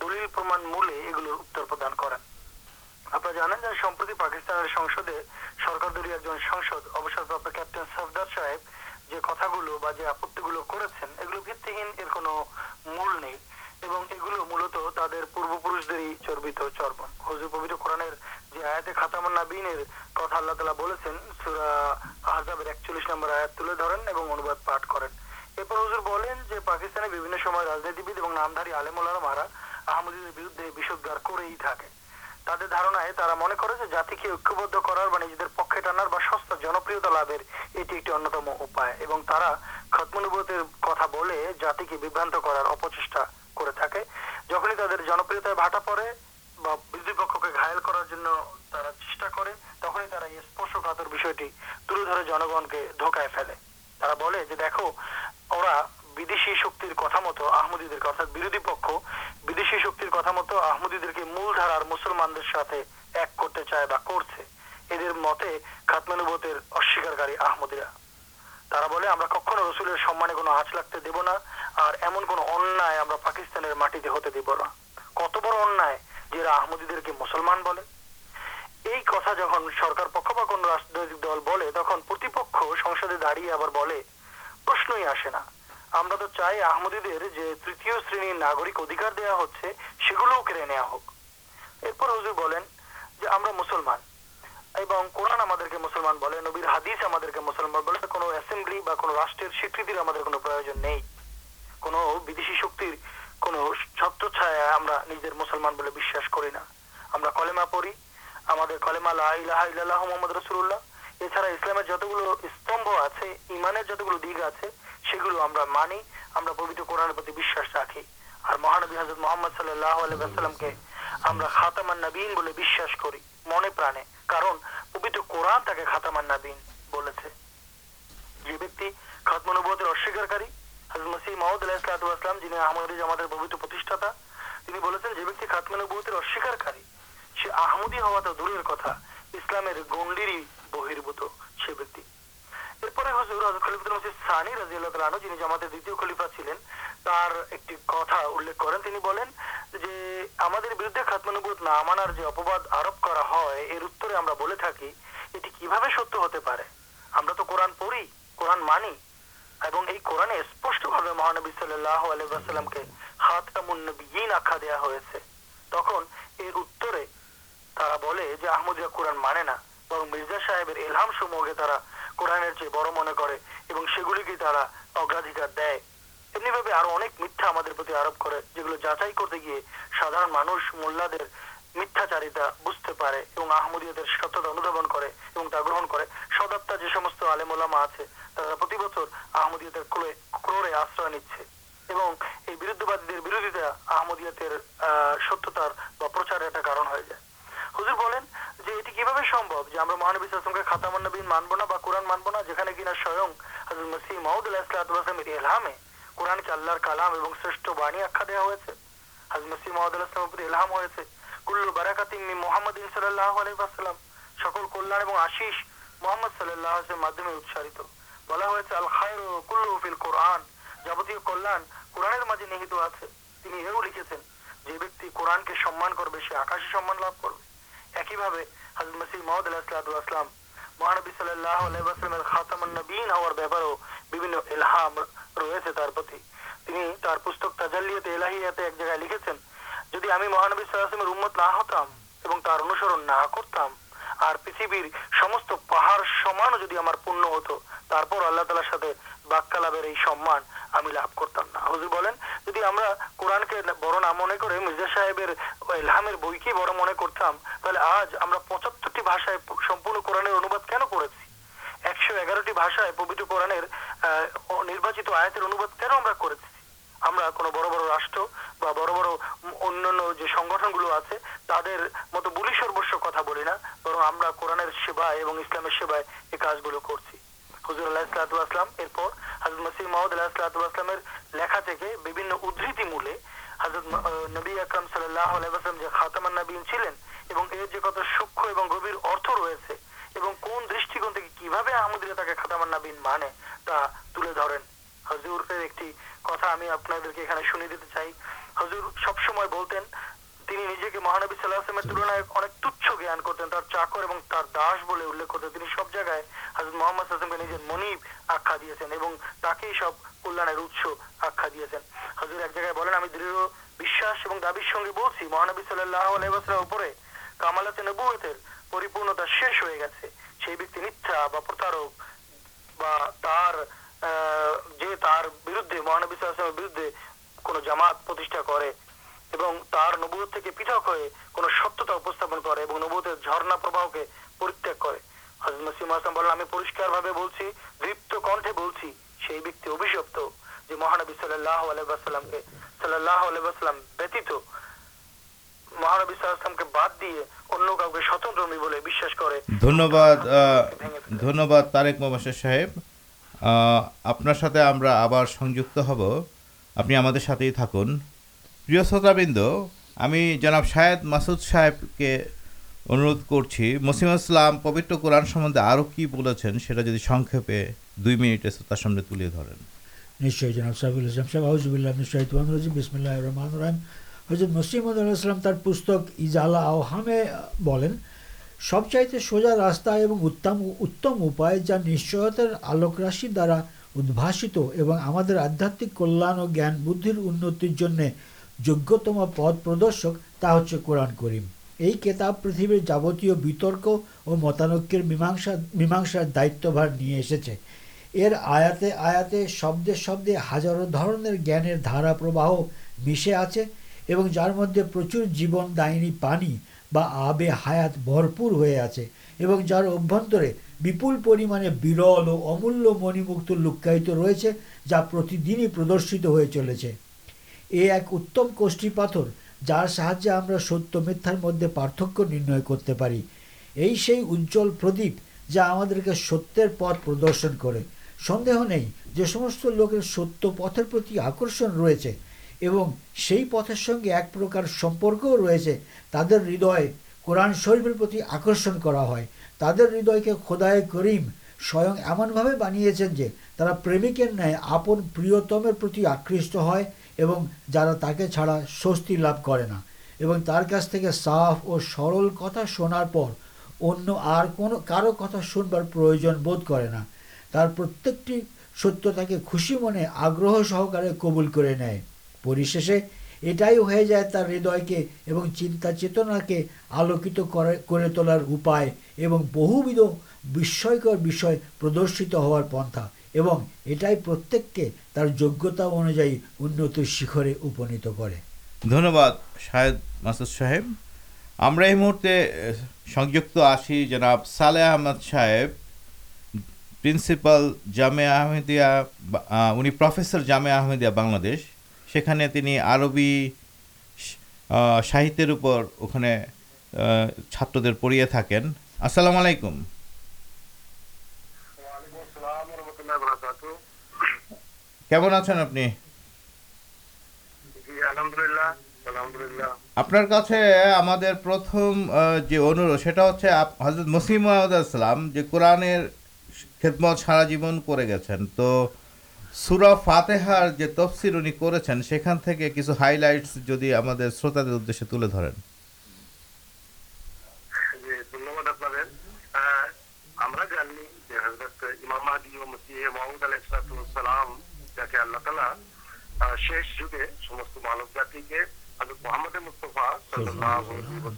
دل پر مدان کرتی پاکستان سرکار ایک جن ساسد اوسرپرپٹین سردار صاحب ملت پوران خاطا منا بینداب نمبر آیا ترنت پاٹ کر راجن المارا بردے بیسودگار کر تے دارا من کربھ کر پکے ٹانار ساپر لبر یہ جاتی کرارپا کر گھائل کر تم ہی اسپرشکر درون کے دکایا پھلے دیکھو دی شکر کتھا مت آدی بروی پکی اور پاکستان ہوتے دے بہت بڑا جا آدھے مسلمان بولے کتا جن سرکار پک باجنگ دل بولے تک پرشن آسے چاہدی دیر تھی ناگار نہیں مسلمان محمد رسول اللہ اچھا اسلام استمب آئے جت گلو خاتمت مس محمد اللہ پبتا جو بیک خاتمہ نبی اصوار کری آدی ہوا تو دور کتنا اسلامی بہربت سی بی اسپش بھا مہانبی صلی اللہ علیہ کے ہاتھ آخا دیا تک یہ قورن مانے مرزا صاحب قرائن چی بڑ من کرا دے امنی بھائی اور میتھا ہم جاچائی کرتے گیا سادار مانش ملے میتھاچار بجتے پہ آمدی ستیہ اندابن اور گرن کر سد آپ آل ملاما آپ سے آمدی آشر نمبر بروجا آمدیات ستیہتارچار ایک کارن ہو جائے مہانس مانب سکول کلیہ محمد قرآن جابت کلان آپ لکھے قرآن کے سمان کر بھائی آکاشی سمان ل ایک جگہ لکھے ہمارے پھر پہاڑی ہمارے پن اللہ تعالی لمانے لب کرتا ماہبر پچہتر ایک ناچت آنوباد کن کرش بڑھ انگن گلو آپ مت بلی سروس کتا بولنا برن ہم اسلام سے کچھ گلو خاتا منابی مانے ترقر ایک آپ ہزر سب سمجھ مہانب اللہ تک مہانبی صلی اللہ کمالیپتا شیش ہو گیا میتھا پرتارکار مہانبیم بردے کو جامات مہانبی باد دے ان کا صاحب آپ سب چاہتے سوزا راستہ آلوک راشد آدھات اور جان بر جگہتم پد پردرشک قوران کریم یہ کتاب پریتر جابت بھیترک اور متانکر میماسا میماسار دائتھار نہیں ایسے ار آیا آیا شبدے شبدے ہزاروں دارا پرواہ مشے آر مدد پرچور جیون دائنی پانی حیات بھرپور ہوئے جر ابرے بھیپل پریم برل اور امول منیمک لک روے جا پر ہی پردرشت ہو چلے یہ ایک اتم کشی پاتر جار ساجے ہمیں ستیہ میتھار مدد پارتک کرتے اجزل پردیپ جا ہم کے ستیہ پت پردرشن کر سندے نہیں سمس لوک ستیہ پتھر ریچے اور سی پتھر سنگے ایک پرکارپرک ریچے تر ہرن شروف آکرش ہدے خودائے کریم سوئ ایمن بنیا آپ پرتمرتی آکشٹ ہو جا تا سستی لو کراس کے صاف اور سرل کتا شنارن بار پرد کرنا تر پرت خوشی منے آگرہ سہکارے قبول کردی کے چنتا چیتنا کے آلوکت کروائے بہشت ہوتا پر تر جگہ ان شرے پڑے دباد شاید مستد صاحب ہمیں یہ مہرے آس جناب سالح احمد صاحب پرنسپال جامع آمدیہ ان پرسر جامع آمدیہ بننے ساہتر اوپر وہ چاترد پڑی تکینکم কেমন আছেন আপনি আপনার কাছে আমাদের প্রথম যে অনুরোধ সেটা হচ্ছে হজরত মুসিম আসলাম যে কোরআনের খেদমত সারা জীবন করে গেছেন তো সুরা ফাতেহার যে তফসির উনি করেছেন সেখান থেকে কিছু হাইলাইটস যদি আমাদের শ্রোতাদের উদ্দেশ্যে তুলে ধরেন আমরা জানি যে হজরত ইমাম আলী ও মসিহ মাহমুদ আলাইহিস সালাম کہ আল্লাহ تعالیٰ শেষ যুগে সমস্ত মানব জাতিকে হাজর মোহাম্মদ মুস্তফা সাল্লাহ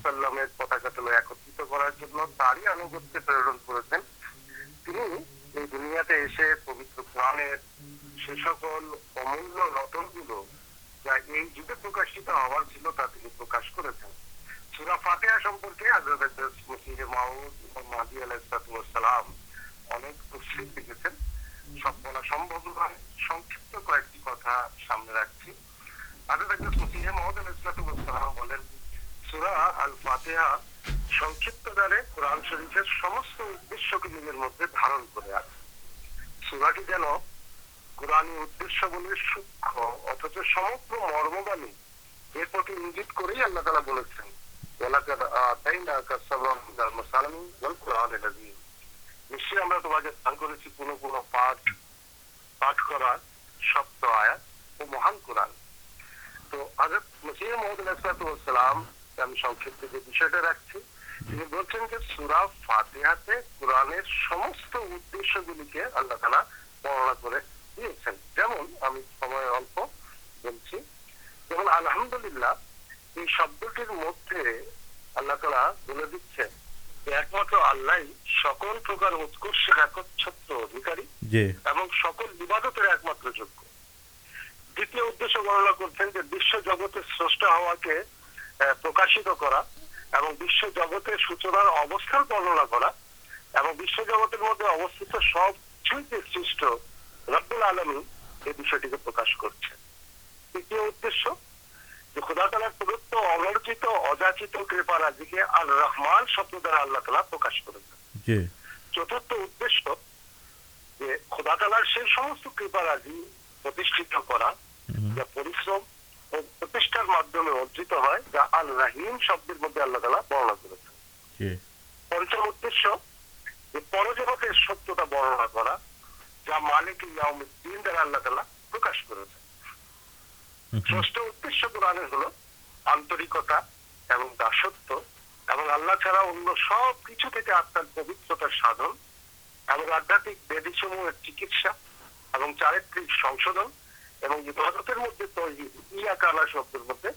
সাল্লামের পতাকা তুলে একত্রিত করার জন্য তারই আনুগত্যে প্রেরণ করেছেন তিনি এই দুনিয়াতে এসে পবিত্র কোরআনের সে সকল অমূল্য রতনগুলো যা এই যুগে প্রকাশিত হওয়ার ছিল তা তিনি প্রকাশ করেছেন সুরা ফাতেহা সম্পর্কে হাজরত মসিহ মাহমুদ মাহদি আলাহ সালাম অনেক তফসিল লিখেছেন سوکھ اتر مرمبانی تعلق قرانست ادش گلا برنا کرم ہملہ یہ شبد مدد اللہ تعالی د ایکلائ سکل ادھیکارکل جگتے سرش ہا کے پرشت کراش جگت سوچنار بننا کرتے اوستھت سب چیز ربدول آلمی یہ کہاش کر خودا تعلار انرجت اجاچی کرپارازی سب اللہ تعالی پر جا الحیم شبد مدد اللہ تعالی برنا کردوک ستا برننا کر جا مالکال پبرتار چارترکشو مدد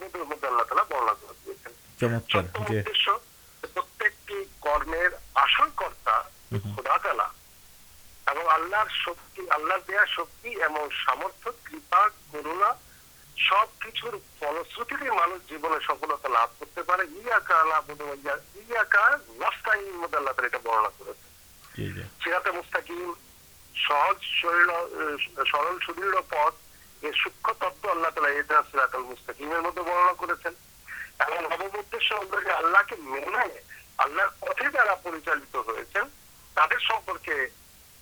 مدد مدد اللہ تعالی برنا چھپ کی کرم آسلک شکی اللہ دیا شکی اور کپا کر سفر سرل سدر پت یہ سوکھ تتو اللہ تعالیت سرات السطمیر مدد برننا کرم نو مدد اللہ کے منہ میں آلر پتے جا پریچال ہوپرکے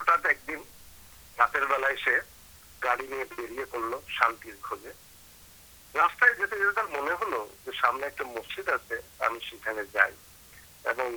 ہٹا ایک دن رات شانے راستہ من مسجد آئی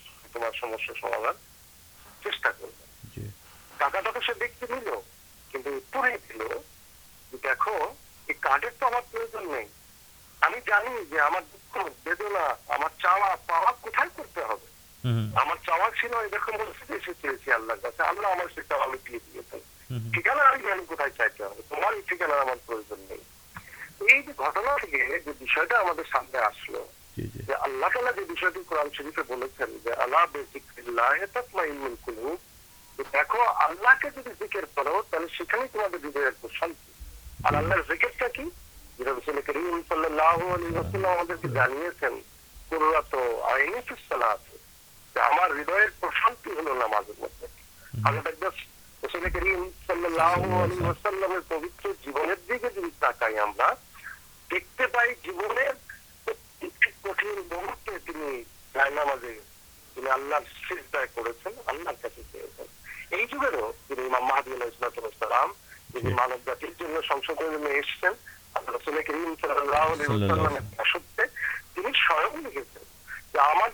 ہمار چا سر چلے اللہ ہم نے ہمارے آلو چلے جا کے کتائی چاہتے ہو تمہارے ٹھیکانا ہمارن نہیں جو بھی سامنے آسل ہدان جیب دن تک دیکھتے پائی جیونے محبت مانو جاتر لکھے ہمار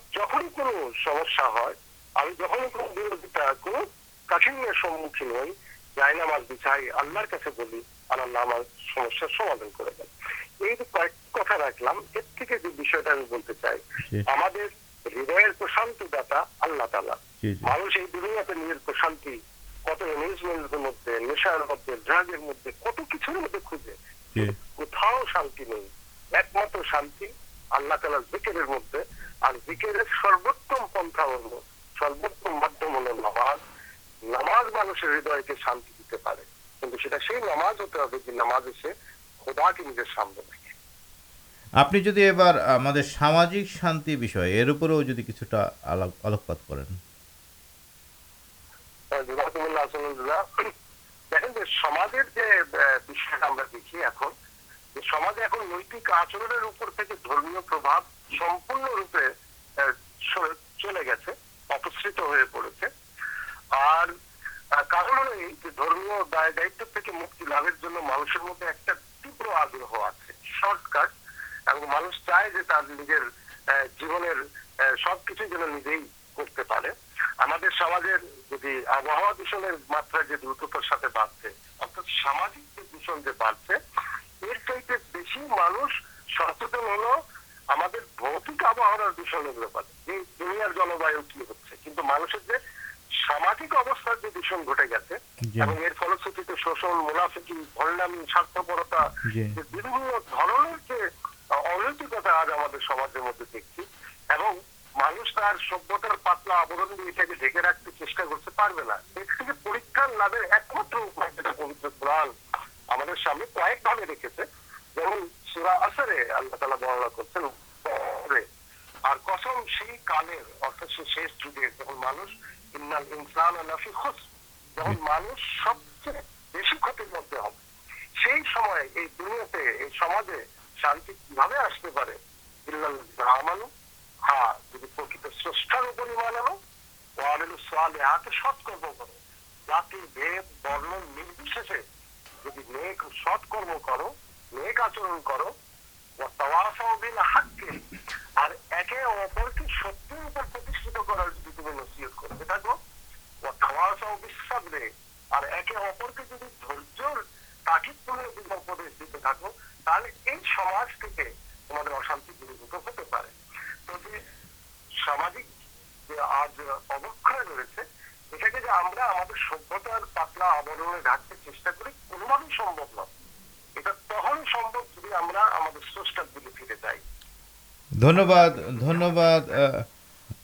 جہیا ہے کاٹن سمکین ہوئی جائنا چاہیے اللہ بول ہمارے یہ کتنا رکھ لیں ہرا آللہ تعالی مانگانے مدد نشارے شانتی نہیں ایک مطل شان مدد اور دیل سروتم پنکھا بنو سروتم مدد نماز نماز مانس کے ہرد کے شانتی دیتے پڑے کہماز ہوتے ہو نام اسے سامنے آپ روپے چلے گی پڑھے دائیں میرے مانس ایک ماترا جو درتار ساتھ بڑھتے اردا سامجکے ار چاہیے بس مانوش سچے ہلو ہم آبا دور ہوگا بڑے دنیا جلوائے کی ہوتے ہیں کنٹرن مانس کے سامدک ابستارٹے گافیتا پر ایک پوتر پرامی کئے بھاگے رکھے جمع سراسرے آللہ تعالی بنا کر جم مانش نف مانوش سب چیزیں ستکرم کرد برنشے جیسے میک ست کرم کردین حقیقی اور سب کچھ کر سب پاتر چیز نکال تہوب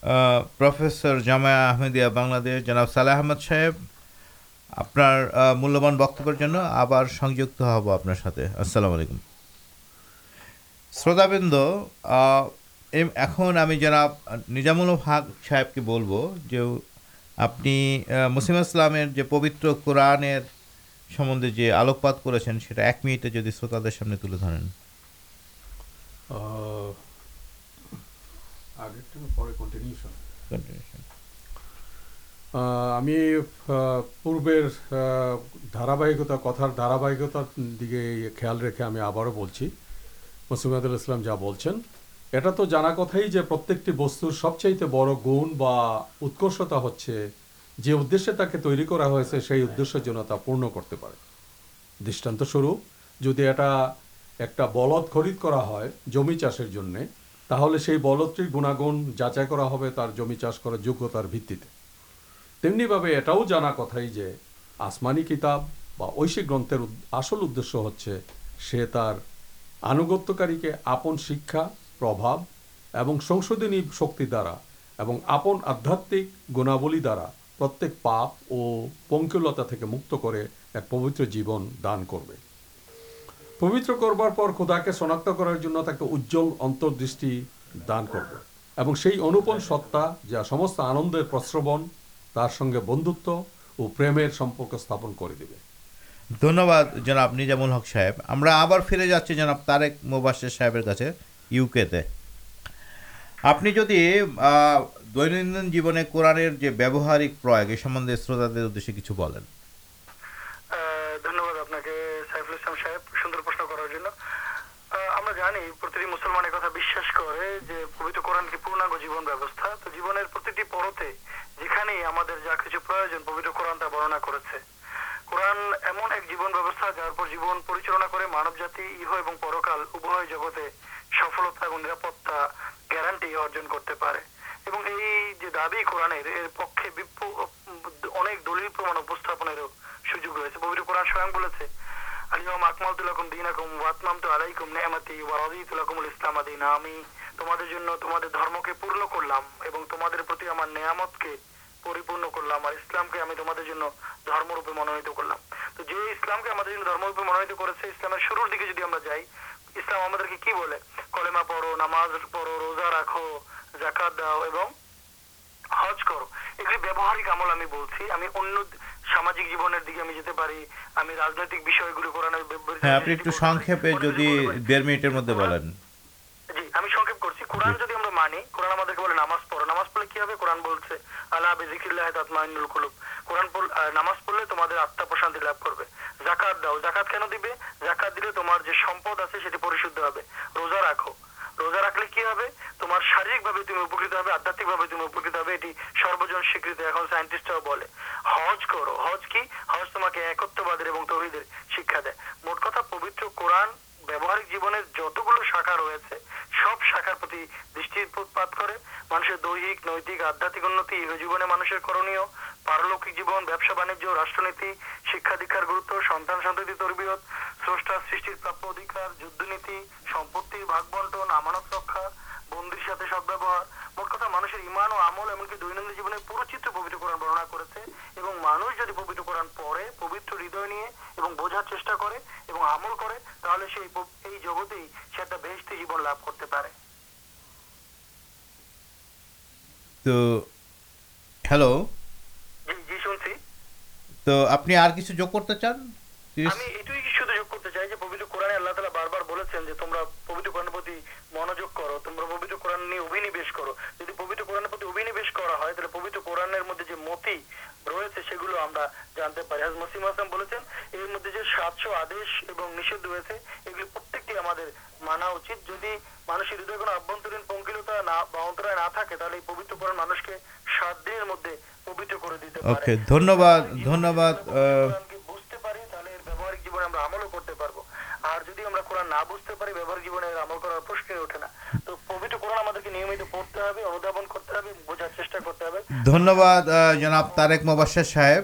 ملیہ ساتھل شروط بند ایسا نجامل حق صاحب کی بولب جو آپ مسیم اسلام پبت قرآن جو آلوکت کروتنے تلے درن بست سب چاہتے بڑ گشتا ہی ادب سے پن کرتے دشان خرید کر تو بلتھ گناگن جاچائی کرا تر جمی چاش کر جگہ بے تمنی بھوا کتائی جو آسمانی کتاب اور اشی گرت آسلش ہوتے سے آنگتکاری کے آپ شکا پرباب اور سنشھن شکر دراصل آپن آدھات گن دا پرتک پاپ اور پنکولتا مکت کر ایک پوتر جیون دان کر آپ نے دن قرآن شروط دیکھے سفلتا گارنٹی ارجن کرتے در پکے دلانے قورن سامنے منت کر شرور دیکھے جائی اسلام کیما پڑو نماز پڑھو روزا رکھو جا کر ایک اللہ نماز پڑھے آپانے روزہ رکھو ایکت اور شکایت پوتر قورنہ جیونے جت گلو شاخا روپے سب شاخار پاتے مانس کے دہت آدھات ہرد بھا جگتے جی بن لگے ہلو پب رہے گا مدد آدید ریسلو نیمت کرتے مب صاحب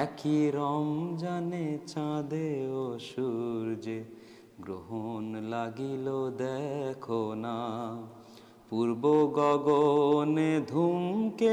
ایک رم جانے چا دیو سورج گرہن لگل دیکھنا پورو گگنے دھوم کے